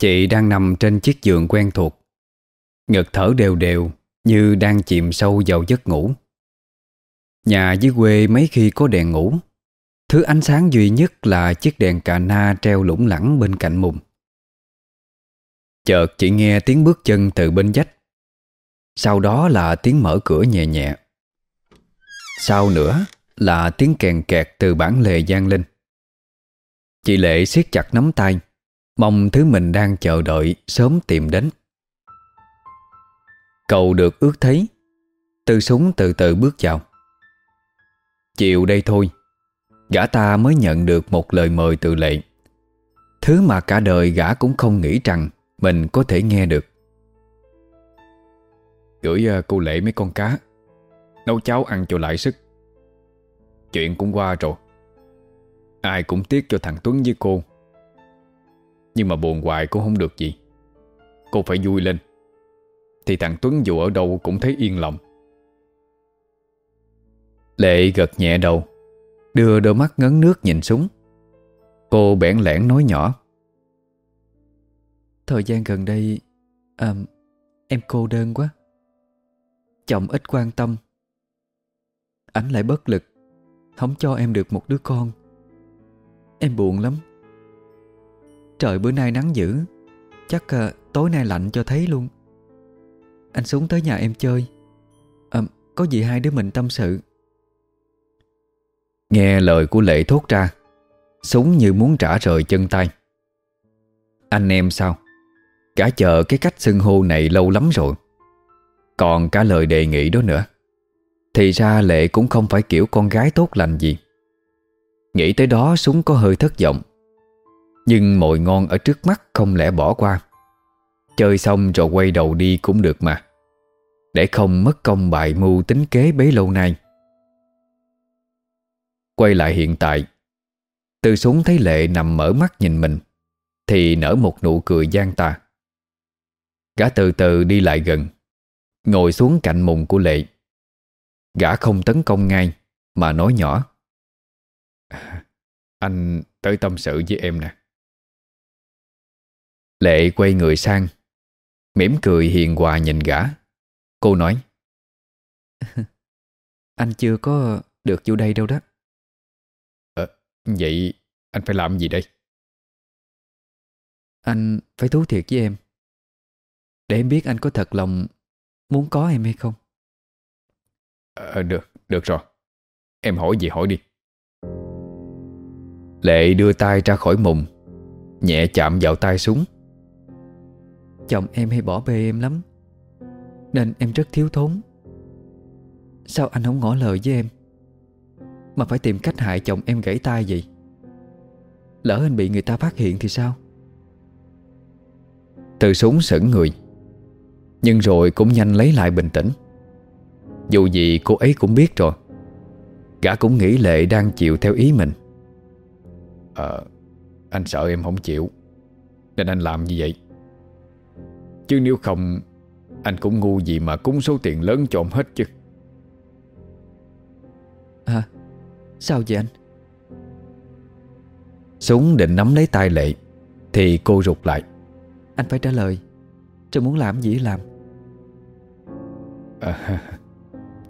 Chị đang nằm trên chiếc giường quen thuộc. Ngực thở đều đều Như đang chìm sâu vào giấc ngủ. Nhà dưới quê mấy khi có đèn ngủ. Thứ ánh sáng duy nhất là chiếc đèn cà na treo lủng lẳng bên cạnh mùng. Chợt chị nghe tiếng bước chân từ bên dách. Sau đó là tiếng mở cửa nhẹ nhẹ. Sau nữa là tiếng kèn kẹt từ bản lề gian lên. Chị Lệ siết chặt nắm tay, Mong thứ mình đang chờ đợi sớm tìm đến. Cầu được ước thấy. Tư súng từ từ bước vào. Chiều đây thôi. Gã ta mới nhận được một lời mời từ lệ. Thứ mà cả đời gã cũng không nghĩ rằng mình có thể nghe được. Gửi à, cô lệ mấy con cá. Nấu cháo ăn cho lại sức. Chuyện cũng qua rồi. Ai cũng tiếc cho thằng Tuấn với cô. Nhưng mà buồn hoài cũng không được gì. Cô phải vui lên. Thì thằng Tuấn dù ở đâu cũng thấy yên lòng. Lệ gật nhẹ đầu, Đưa đôi mắt ngấn nước nhìn súng Cô bẽn lẽn nói nhỏ. Thời gian gần đây à, Em cô đơn quá. Chồng ít quan tâm. Ảnh lại bất lực Không cho em được một đứa con. Em buồn lắm. Trời bữa nay nắng dữ Chắc à, tối nay lạnh cho thấy luôn. Anh xuống tới nhà em chơi. À, Có gì hai đứa mình tâm sự? Nghe lời của Lệ thốt ra Súng như muốn trả rời chân tay. Anh em sao? Cả chờ cái cách xưng hô này lâu lắm rồi. Còn cả lời đề nghị đó nữa. Thì ra Lệ cũng không phải kiểu con gái tốt lành gì. Nghĩ tới đó Súng có hơi thất vọng. Nhưng mồi ngon ở trước mắt không lẽ bỏ qua. Chơi xong rồi quay đầu đi cũng được mà. Để không mất công bại mưu tính kế bấy lâu nay. Quay lại hiện tại, Từ súng thấy Lệ nằm mở mắt nhìn mình, Thì nở một nụ cười gian tà. Gã từ từ đi lại gần Ngồi xuống cạnh mùng của Lệ. Gã không tấn công ngay Mà nói nhỏ. Anh tới tâm sự với em nè. Lệ quay người sang mỉm cười hiền hòa nhìn gã. Cô nói Anh chưa có được vô đây đâu đó. Vậy anh phải làm gì đây? Anh phải thú thiệt với em Để em biết anh có thật lòng Muốn có em hay không. À, Được, được rồi. Em hỏi gì hỏi đi. Lệ đưa tay ra khỏi mùng Nhẹ chạm vào tay súng. Chồng em hay bỏ bê em lắm Nên em rất thiếu thốn. Sao anh không ngỏ lời với em? Mà phải tìm cách hại chồng em gãy tay vậy? Lỡ anh bị người ta phát hiện thì sao? Từ súng sững người Nhưng rồi cũng nhanh lấy lại bình tĩnh. Dù gì cô ấy cũng biết rồi. Gã cũng nghĩ Lệ đang chịu theo ý mình. Ờ Anh sợ em không chịu Nên anh làm như vậy. Chứ nếu không Anh cũng ngu gì mà cúng số tiền lớn cho ông hết chứ. À Sao vậy anh? Súng định nắm lấy tay Lệ Thì cô rụt lại. Anh phải trả lời. Rồi muốn làm gì làm à,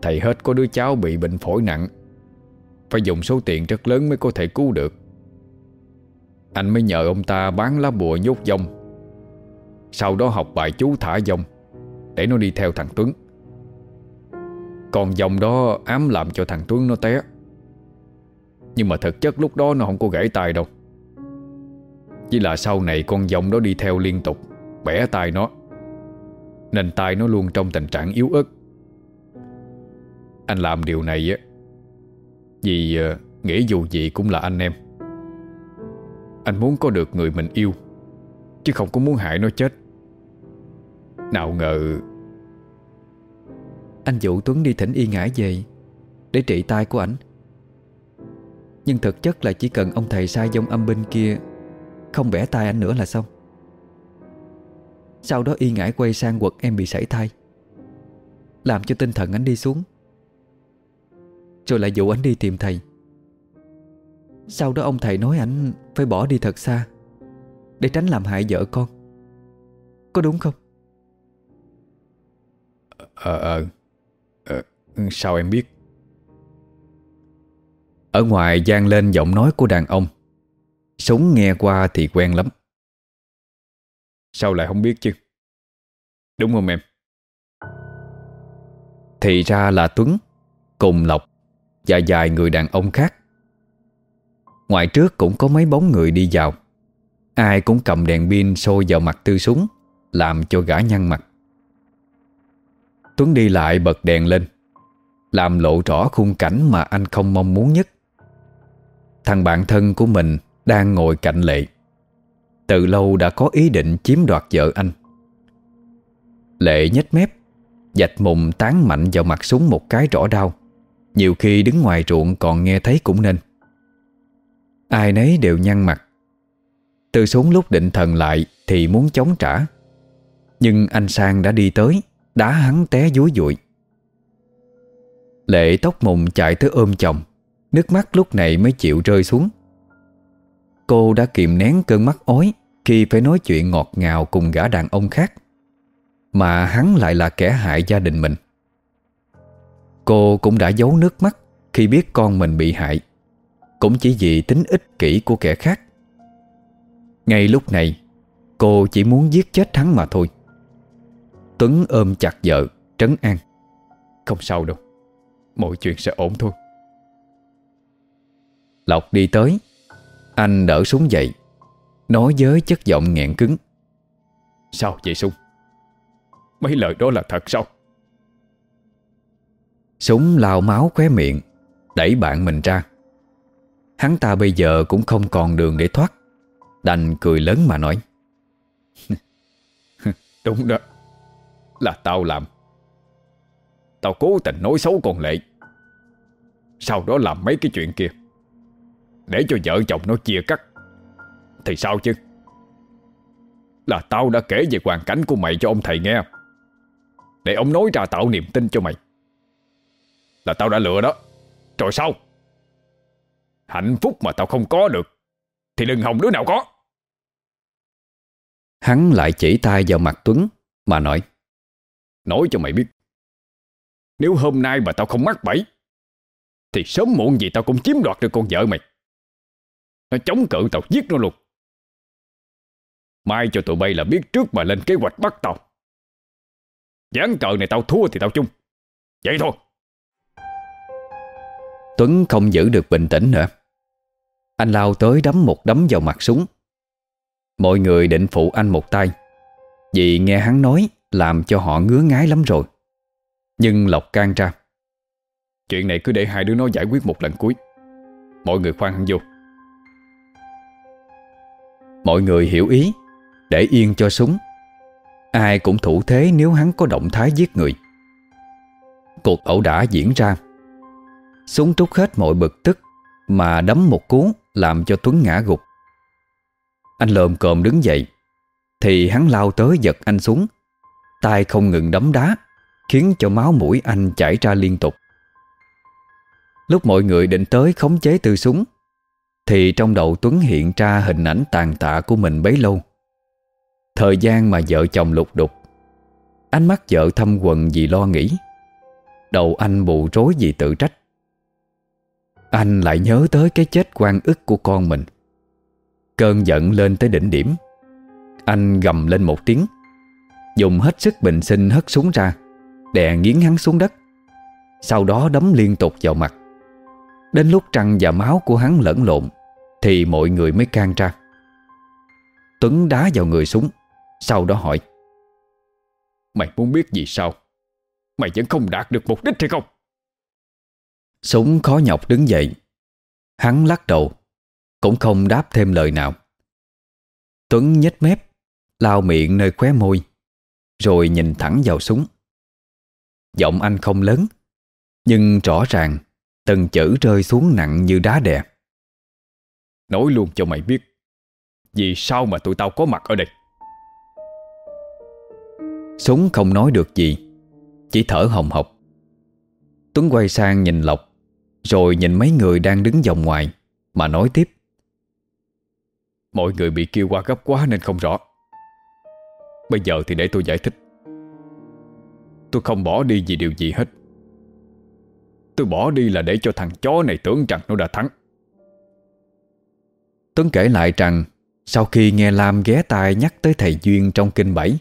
Thầy hết có đứa cháu bị bệnh phổi nặng. Phải dùng số tiền rất lớn mới có thể cứu được. Anh mới nhờ ông ta bán lá bùa nhốt dông. Sau đó học bài chú thả dông Để nó đi theo thằng Tuấn. Còn dòng đó ám làm cho thằng Tuấn nó té. Nhưng mà thực chất lúc đó nó không có gãy tay đâu. Chỉ là sau này con dòng đó đi theo liên tục Bẻ tay nó. Nên tay nó luôn trong tình trạng yếu ớt. Anh làm điều này á, Vì ờ, nghĩ dù gì cũng là anh em. Anh muốn có được người mình yêu, Chứ không có muốn hại nó chết. Nào ngờ Anh dụ Tuấn đi thỉnh y ngã về Để trị tai của ảnh. Nhưng thực chất là chỉ cần ông thầy sai dông âm binh kia Không bẻ tay anh nữa là xong. Sau đó y ngải quay sang quật em bị sảy thai, Làm cho tinh thần anh đi xuống. Rồi lại dụ anh đi tìm thầy. Sau đó ông thầy nói anh Phải bỏ đi thật xa Để tránh làm hại vợ con. Có đúng không? Ờ ờ, ờ Sao em biết? Ở ngoài gian lên giọng nói của đàn ông. Súng nghe qua thì quen lắm. Sao lại không biết chứ? Đúng không em? Thì ra là Tuấn Cùng Lộc. Và vài người đàn ông khác. Ngoài trước cũng có mấy bóng người đi vào. Ai cũng cầm đèn pin sôi vào mặt tư súng, Làm cho gã nhăn mặt. Tuấn đi lại bật đèn lên, Làm lộ rõ khung cảnh mà anh không mong muốn nhất. Thằng bạn thân của mình Đang ngồi cạnh Lệ. Từ lâu đã có ý định chiếm đoạt vợ anh. Lệ nhếch mép, Dạch mùng tán mạnh vào mặt súng một cái rõ đau. Nhiều khi đứng ngoài ruộng còn nghe thấy cũng nên. Ai nấy đều nhăn mặt. Từ xuống lúc định thần lại Thì muốn chống trả. Nhưng anh Sang đã đi tới, Đá hắn té dúi dụi. Lệ tóc mùng chạy tới ôm chồng, Nước mắt lúc này mới chịu rơi xuống. Cô đã kìm nén cơn mắt ối Khi phải nói chuyện ngọt ngào cùng gã đàn ông khác, Mà hắn lại là kẻ hại gia đình mình. Cô cũng đã giấu nước mắt Khi biết con mình bị hại. Cũng chỉ vì tính ích kỷ của kẻ khác. Ngay lúc này, Cô chỉ muốn giết chết hắn mà thôi. Tuấn ôm chặt vợ, Trấn an. Không sao đâu, Mọi chuyện sẽ ổn thôi. Lộc đi tới, Anh đỡ súng dậy, Nói với chất giọng nghẹn cứng. Sao vậy Sung? Mấy lời đó là thật sao? Súng lao máu khóe miệng, Đẩy bạn mình ra. Hắn ta bây giờ cũng không còn đường để thoát. Đành cười lớn mà nói. Đúng đó. Là tao làm. Tao cố tình nói xấu con Lệ. Sau đó làm mấy cái chuyện kia. Để cho vợ chồng nó chia cắt. Thì sao chứ? Là tao đã kể về hoàn cảnh của mày cho ông thầy nghe. Để ông nói ra tạo niềm tin cho mày. Là tao đã lừa đó. Rồi sao? Hạnh phúc mà tao không có được Thì đừng hòng đứa nào có. Hắn lại chỉ tay vào mặt Tuấn Mà nói Nói cho mày biết Nếu hôm nay mà tao không mắc bẫy Thì sớm muộn gì tao cũng chiếm đoạt được con vợ mày. Nó chống cự tao giết nó luôn. Mai cho tụi bay là biết trước mà lên kế hoạch bắt tao. Gián cờ này tao thua thì tao chung. Vậy thôi Tuấn không giữ được bình tĩnh nữa. Anh lao tới đấm một đấm vào mặt súng. Mọi người định phụ anh một tay, Vì nghe hắn nói Làm cho họ ngứa ngái lắm rồi. Nhưng Lộc can ra. Chuyện này cứ để hai đứa nó giải quyết một lần cuối. Mọi người khoan hẳn vô. Mọi người hiểu ý, Để yên cho súng. Ai cũng thủ thế nếu hắn có động thái giết người. Cuộc ẩu đả diễn ra. Súng trút hết mọi bực tức Mà đấm một cú Làm cho Tuấn ngã gục. Anh lồm cồm đứng dậy, Thì hắn lao tới giật anh xuống. Tay không ngừng đấm đá, Khiến cho máu mũi anh chảy ra liên tục. Lúc mọi người định tới khống chế từ súng, Thì trong đầu Tuấn hiện ra hình ảnh tàn tạ của mình bấy lâu. Thời gian mà vợ chồng lục đục, Ánh mắt vợ thâm quần vì lo nghĩ. Đầu anh bù rối vì tự trách. Anh lại nhớ tới cái chết quan ức của con mình. Cơn giận lên tới đỉnh điểm. Anh gầm lên một tiếng, Dùng hết sức bình sinh hất súng ra, Đè nghiến hắn xuống đất. Sau đó đấm liên tục vào mặt. Đến lúc trăng và máu của hắn lẫn lộn, Thì mọi người mới can ra Tuấn đá vào người súng, Sau đó hỏi, Mày muốn biết gì sao? Mày vẫn không đạt được mục đích hay không? Súng khó nhọc đứng dậy. Hắn lắc đầu Cũng không đáp thêm lời nào. Tuấn nhếch mép Lao miệng nơi khóe môi Rồi nhìn thẳng vào súng. Giọng anh không lớn Nhưng rõ ràng Từng chữ rơi xuống nặng như đá đè. Nói luôn cho mày biết Vì sao mà tụi tao có mặt ở đây? Súng không nói được gì Chỉ thở hồng hộc Tuấn quay sang nhìn Lộc, Rồi nhìn mấy người đang đứng vòng ngoài, Mà nói tiếp. Mọi người bị kêu qua gấp quá nên không rõ. Bây giờ thì để tôi giải thích. Tôi không bỏ đi vì điều gì hết. Tôi bỏ đi là để cho thằng chó này tưởng rằng nó đã thắng. Tuấn kể lại rằng, Sau khi nghe Lam ghé tai nhắc tới thầy Duyên trong kinh bảy,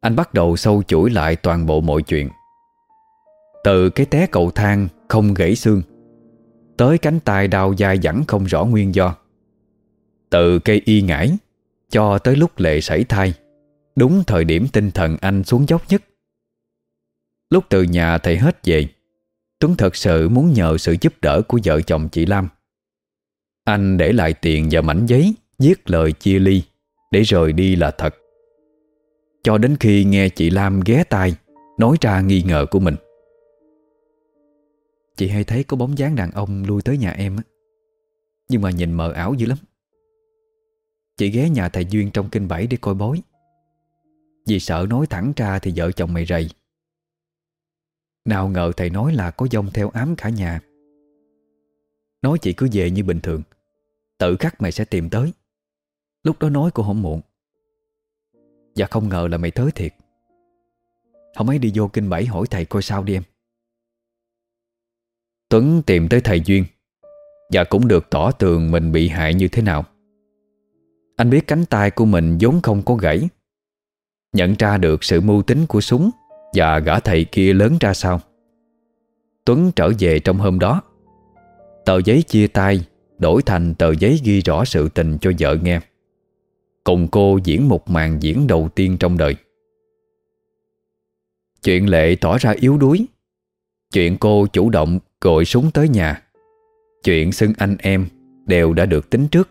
Anh bắt đầu sâu chuỗi lại toàn bộ mọi chuyện. Từ cái té cầu thang không gãy xương. Tới cánh tay đau dai dẳng không rõ nguyên do. Từ cây y ngải Cho tới lúc lệ sảy thai, Đúng thời điểm tinh thần anh xuống dốc nhất. Lúc từ nhà thầy hết về, Tuấn thật sự muốn nhờ sự giúp đỡ của vợ chồng chị Lam. Anh để lại tiền và mảnh giấy, Viết lời chia ly, Để rời đi là thật. Cho đến khi nghe chị Lam ghé tai, Nói ra nghi ngờ của mình. Chị hay thấy có bóng dáng đàn ông lui tới nhà em á. Nhưng mà nhìn mờ ảo dữ lắm. Chị ghé nhà thầy Duyên trong kinh bảy để coi bói. Vì sợ nói thẳng ra thì vợ chồng mày rầy. Nào ngờ thầy nói là có dông theo ám cả nhà. Nói chị cứ về như bình thường. Tự khắc mày sẽ tìm tới. Lúc đó nói cũng không muộn. Và không ngờ là mày tới thiệt. Không ấy đi vô kinh bảy hỏi thầy coi sao đi em. Tuấn tìm tới thầy Duyên Và cũng được tỏ tường mình bị hại như thế nào. Anh biết cánh tay của mình vốn không có gãy, Nhận ra được sự mưu tính của súng Và gã thầy kia lớn ra sao. Tuấn trở về trong hôm đó, Tờ giấy chia tay Đổi thành tờ giấy ghi rõ sự tình cho vợ nghe. Cùng cô diễn một màn diễn đầu tiên trong đời. Chuyện lệ tỏ ra yếu đuối, Chuyện cô chủ động gọi súng tới nhà. Chuyện xưng anh em Đều đã được tính trước.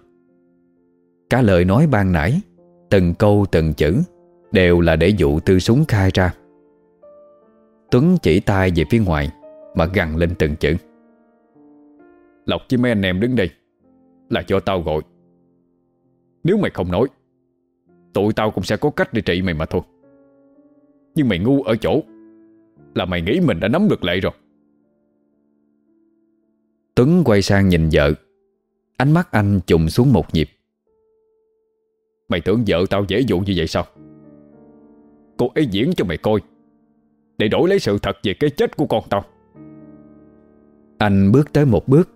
Cả lời nói ban nãy, Từng câu từng chữ Đều là để dụ tư súng khai ra. Tuấn chỉ tay về phía ngoài, Mà gằn lên từng chữ. Lộc với mấy anh em đứng đây, Là cho tao gọi. Nếu mày không nói, Tụi tao cũng sẽ có cách để trị mày mà thôi. Nhưng mày ngu ở chỗ Là mày nghĩ mình đã nắm được lệ rồi. Tuấn quay sang nhìn vợ. Ánh mắt anh trùng xuống một nhịp. Mày tưởng vợ tao dễ dụ như vậy sao? Cô ấy diễn cho mày coi. Để đổi lấy sự thật về cái chết của con tao. Anh bước tới một bước,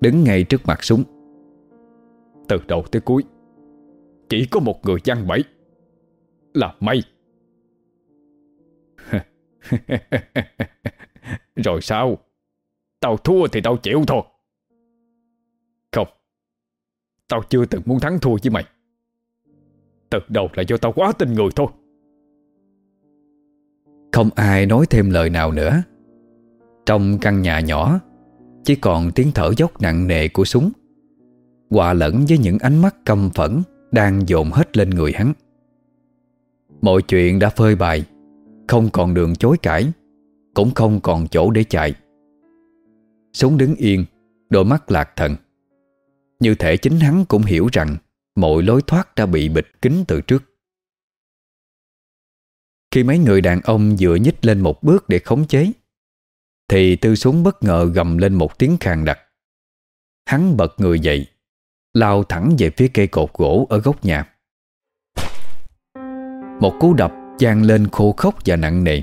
Đứng ngay trước mặt súng. Từ đầu tới cuối, Chỉ có một người chăn bẫy, Là mày. Rồi sao? Tao thua thì tao chịu thôi. Không, Tao chưa từng muốn thắng thua với mày. Từ đầu là do tao quá tin người thôi. Không ai nói thêm lời nào nữa. Trong căn nhà nhỏ, Chỉ còn tiếng thở dốc nặng nề của súng. Hòa lẫn với những ánh mắt căm phẫn Đang dồn hết lên người hắn. Mọi chuyện đã phơi bày, Không còn đường chối cãi, Cũng không còn chỗ để chạy. Súng đứng yên, Đôi mắt lạc thần. Như thể chính hắn cũng hiểu rằng Mọi lối thoát đã bị bịt kín từ trước. Khi mấy người đàn ông vừa nhích lên một bước để khống chế, Thì tư súng bất ngờ gầm lên một tiếng khàn đặc. Hắn bật người dậy, Lao thẳng về phía cây cột gỗ ở góc nhà. Một cú đập vang lên khô khốc và nặng nề.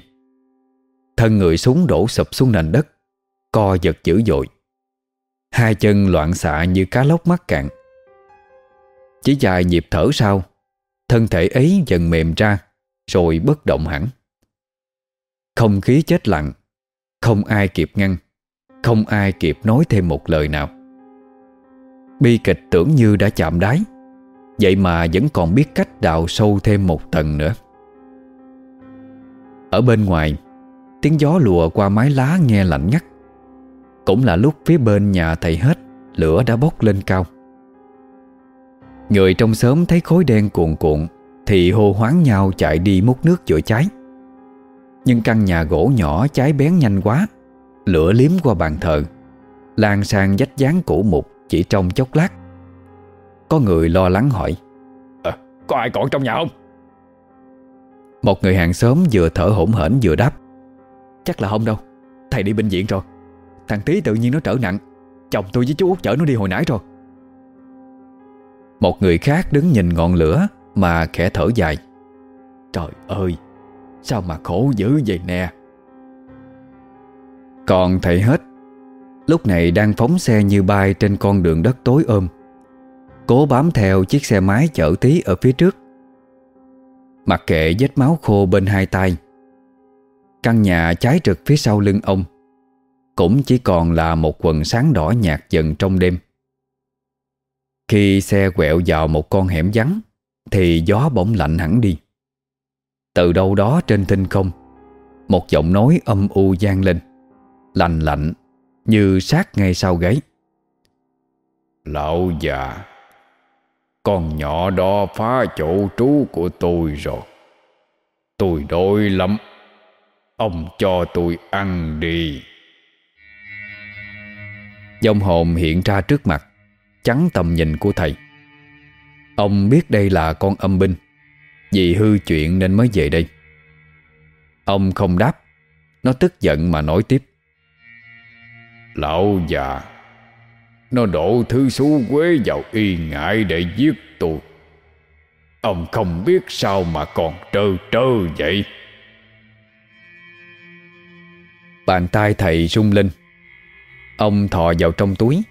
Thân người súng đổ sụp xuống nền đất. Co giật dữ dội. Hai chân loạn xạ như cá lóc mắc cạn. Chỉ dài nhịp thở sau, Thân thể ấy dần mềm ra, Rồi bất động hẳn. Không khí chết lặng, Không ai kịp ngăn, Không ai kịp nói thêm một lời nào. Bi kịch tưởng như đã chạm đáy, Vậy mà vẫn còn biết cách đào sâu thêm một tầng nữa. Ở bên ngoài, Tiếng gió lùa qua mái lá nghe lạnh ngắt cũng là lúc phía bên nhà thầy hết Lửa đã bốc lên cao. Người trong xóm thấy khối đen cuồn cuộn Thì hô hoáng nhau chạy đi múc nước chữa cháy. Nhưng căn nhà gỗ nhỏ cháy bén nhanh quá Lửa liếm qua bàn thờ Lan sang dách dáng cũ mục Chỉ trong chốc lát. Có người lo lắng hỏi à, Có ai còn trong nhà không? Một người hàng xóm vừa thở hổn hển vừa đáp Chắc là không đâu Thầy đi bệnh viện rồi Thằng Tí tự nhiên nó trở nặng. Chồng tôi với chú Út chở nó đi hồi nãy rồi. Một người khác đứng nhìn ngọn lửa Mà khẽ thở dài. Trời ơi, Sao mà khổ dữ vậy nè? Còn thầy hết, Lúc này đang phóng xe như bay Trên con đường đất tối ôm. Cố bám theo chiếc xe máy chở tí ở phía trước. Mặc kệ vết máu khô bên hai tay, Căn nhà cháy trực phía sau lưng ông. Cũng chỉ còn là một quần sáng đỏ nhạt dần trong đêm. Khi xe quẹo vào một con hẻm vắng, Thì gió bỗng lạnh hẳn đi. Từ đâu đó trên tinh không, Một giọng nói âm u gian lên Lạnh lạnh Như sát ngay sau gáy. Lão già, Con nhỏ đó phá chỗ trú của tôi rồi. Tôi đói lắm, Ông cho tôi ăn đi. Dông hồn hiện ra trước mặt Chắn tầm nhìn của thầy. Ông biết đây là con âm binh Vì hư chuyện nên mới về đây. Ông không đáp Nó tức giận mà nói tiếp. Lão già Nó đổ thứ xú quế vào y ngại để giết tôi. Ông không biết sao mà còn trơ trơ vậy. Bàn tay thầy rung lên Ông thò vào trong túi.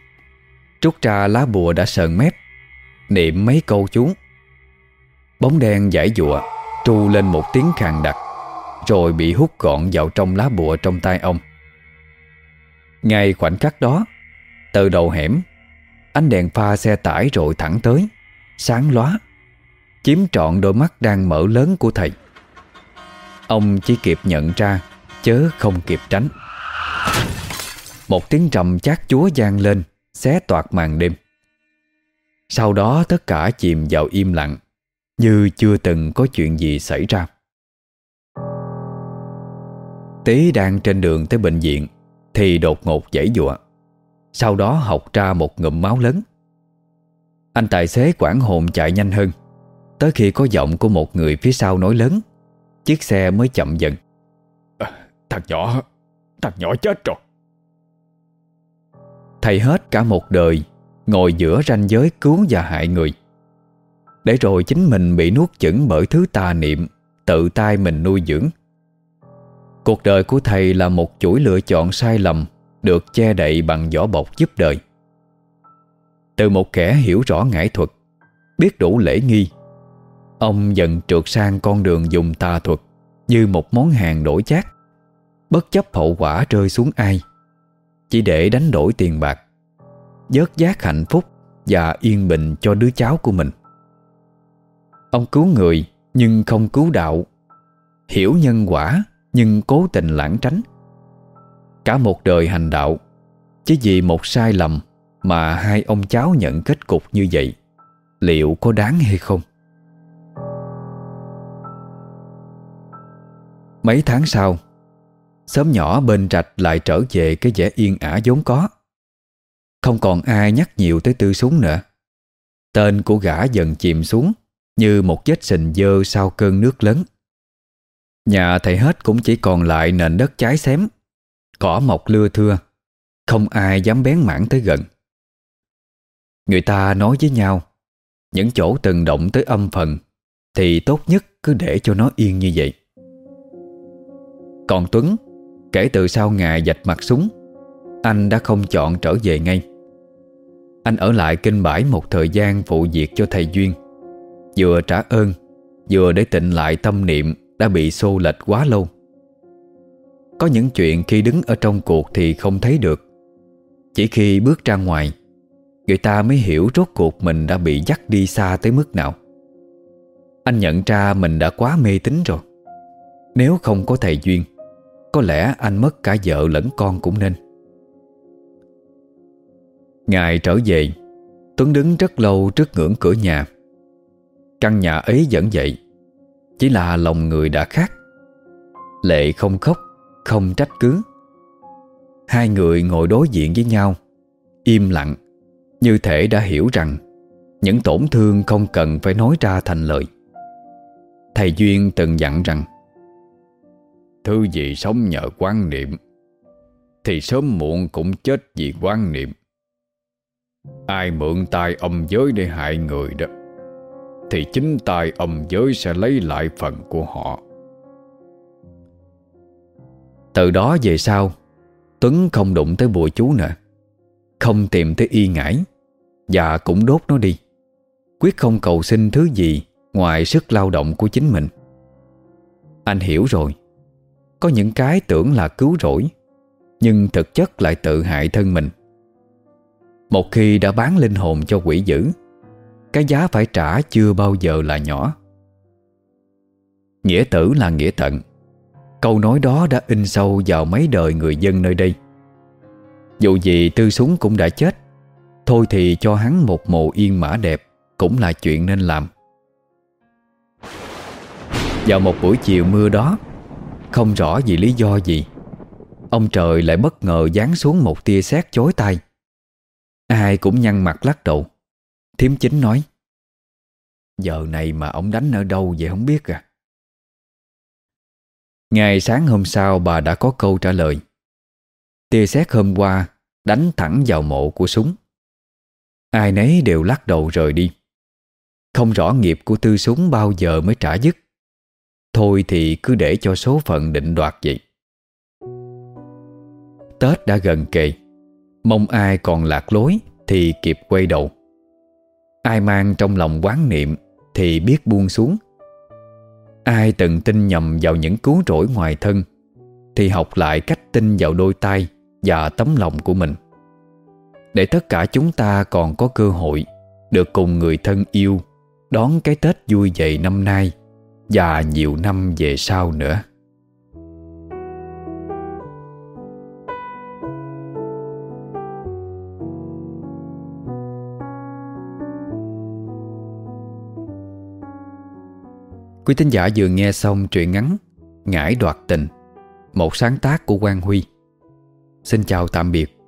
Trút ra lá bùa đã sờn mép. Niệm mấy câu chú. Bóng đen giải dụa Tru lên một tiếng khàn đặc, Rồi bị hút gọn vào trong lá bùa trong tay ông. Ngay khoảnh khắc đó, Từ đầu hẻm, Ánh đèn pha xe tải rồi thẳng tới, Sáng lóa, Chiếm trọn đôi mắt đang mở lớn của thầy. Ông chỉ kịp nhận ra, Chớ không kịp tránh. Một tiếng trầm chát chúa gian lên, Xé toạc màn đêm. Sau đó tất cả chìm vào im lặng, Như chưa từng có chuyện gì xảy ra. Tí đang trên đường tới bệnh viện, Thì đột ngột dãy dụa. Sau đó học ra một ngụm máu lớn. Anh tài xế quảng hồn chạy nhanh hơn. Tới khi có giọng của một người phía sau nói lớn, Chiếc xe mới chậm dần. Ờ, thằng nhỏ Thằng nhỏ chết rồi. Thầy hết cả một đời, Ngồi giữa ranh giới cứu và hại người. Để rồi chính mình bị nuốt chửng bởi thứ tà niệm, Tự tay mình nuôi dưỡng. Cuộc đời của thầy là một chuỗi lựa chọn sai lầm, Được che đậy bằng vỏ bọc giúp đời. Từ một kẻ hiểu rõ ngải thuật, Biết đủ lễ nghi, Ông dần trượt sang con đường dùng tà thuật Như một món hàng đổi chát. Bất chấp hậu quả rơi xuống ai chỉ để đánh đổi tiền bạc, Dớt giác hạnh phúc Và yên bình cho đứa cháu của mình. Ông cứu người Nhưng không cứu đạo, Hiểu nhân quả Nhưng cố tình lãng tránh. Cả một đời hành đạo, Chỉ vì một sai lầm Mà hai ông cháu nhận kết cục như vậy, Liệu có đáng hay không? Mấy tháng sau Sớm nhỏ bên rạch lại trở về cái vẻ yên ả vốn có. Không còn ai nhắc nhiều tới tư súng nữa. Tên của gã dần chìm xuống Như một vết sình dơ sau cơn nước lớn. Nhà thầy hết cũng chỉ còn lại nền đất cháy xém, Cỏ mọc lưa thưa, Không ai dám bén mảng tới gần. Người ta nói với nhau, Những chỗ từng động tới âm phần Thì tốt nhất cứ để cho nó yên như vậy. Còn Tuấn Kể từ sau ngày dạch mặt súng Anh đã không chọn trở về ngay. Anh ở lại kinh bãi một thời gian phụ việc cho thầy Duyên. Vừa trả ơn, Vừa để tịnh lại tâm niệm Đã bị xô lệch quá lâu. Có những chuyện khi đứng ở trong cuộc Thì không thấy được. Chỉ khi bước ra ngoài, Người ta mới hiểu rốt cuộc mình đã bị dắt đi xa tới mức nào. Anh nhận ra mình đã quá mê tín rồi. Nếu không có thầy Duyên có lẽ anh mất cả vợ lẫn con cũng nên. Ngày trở về, Tuấn đứng rất lâu trước ngưỡng cửa nhà. Căn nhà ấy vẫn vậy, Chỉ là lòng người đã khác. Lệ không khóc, Không trách cứ. Hai người ngồi đối diện với nhau, Im lặng, Như thể đã hiểu rằng Những tổn thương không cần phải nói ra thành lời. Thầy Duyên từng dặn rằng Thứ gì sống nhờ quan niệm, Thì sớm muộn cũng chết vì quan niệm. Ai mượn tay âm giới để hại người đó, Thì chính tay âm giới sẽ lấy lại phần của họ. Từ đó về sau, Tuấn không đụng tới bùa chú nữa, Không tìm tới y ngải, Và cũng đốt nó đi. Quyết không cầu xin thứ gì Ngoài sức lao động của chính mình. Anh hiểu rồi. Có những cái tưởng là cứu rỗi, Nhưng thực chất lại tự hại thân mình. Một khi đã bán linh hồn cho quỷ dữ, Cái giá phải trả chưa bao giờ là nhỏ. Nghĩa tử là nghĩa tận. Câu nói đó đã in sâu vào mấy đời người dân nơi đây. Dù gì tư súng cũng đã chết, Thôi thì cho hắn một mộ yên mã đẹp Cũng là chuyện nên làm. Vào một buổi chiều mưa đó không rõ vì lý do gì. Ông trời lại bất ngờ giáng xuống một tia sét chối tay Ai cũng nhăn mặt lắc đầu. Thiếm chính nói, Giờ này mà ông đánh ở đâu vậy không biết à? Ngày sáng hôm sau bà đã có câu trả lời. Tia sét hôm qua Đánh thẳng vào mộ của súng. Ai nấy đều lắc đầu rời đi. Không rõ nghiệp của tư súng bao giờ mới trả dứt. Thôi thì cứ để cho số phận định đoạt vậy. Tết đã gần kề. Mong ai còn lạc lối Thì kịp quay đầu. Ai mang trong lòng quán niệm Thì biết buông xuống. Ai từng tin nhầm vào những cứu rỗi ngoài thân Thì học lại cách tin vào đôi tay Và tấm lòng của mình. Để tất cả chúng ta còn có cơ hội Được cùng người thân yêu Đón cái Tết vui vậy năm nay. Và nhiều năm về sau nữa. Quý tín giả vừa nghe xong truyện ngắn Ngải đoạt tình, Một sáng tác của Quang Huy. Xin chào tạm biệt.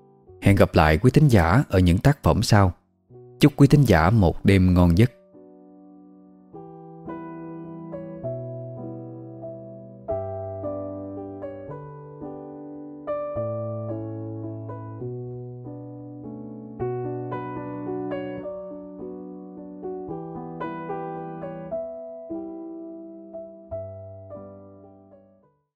Hẹn gặp lại quý tín giả ở những tác phẩm sau. Chúc quý tín giả một đêm ngon giấc.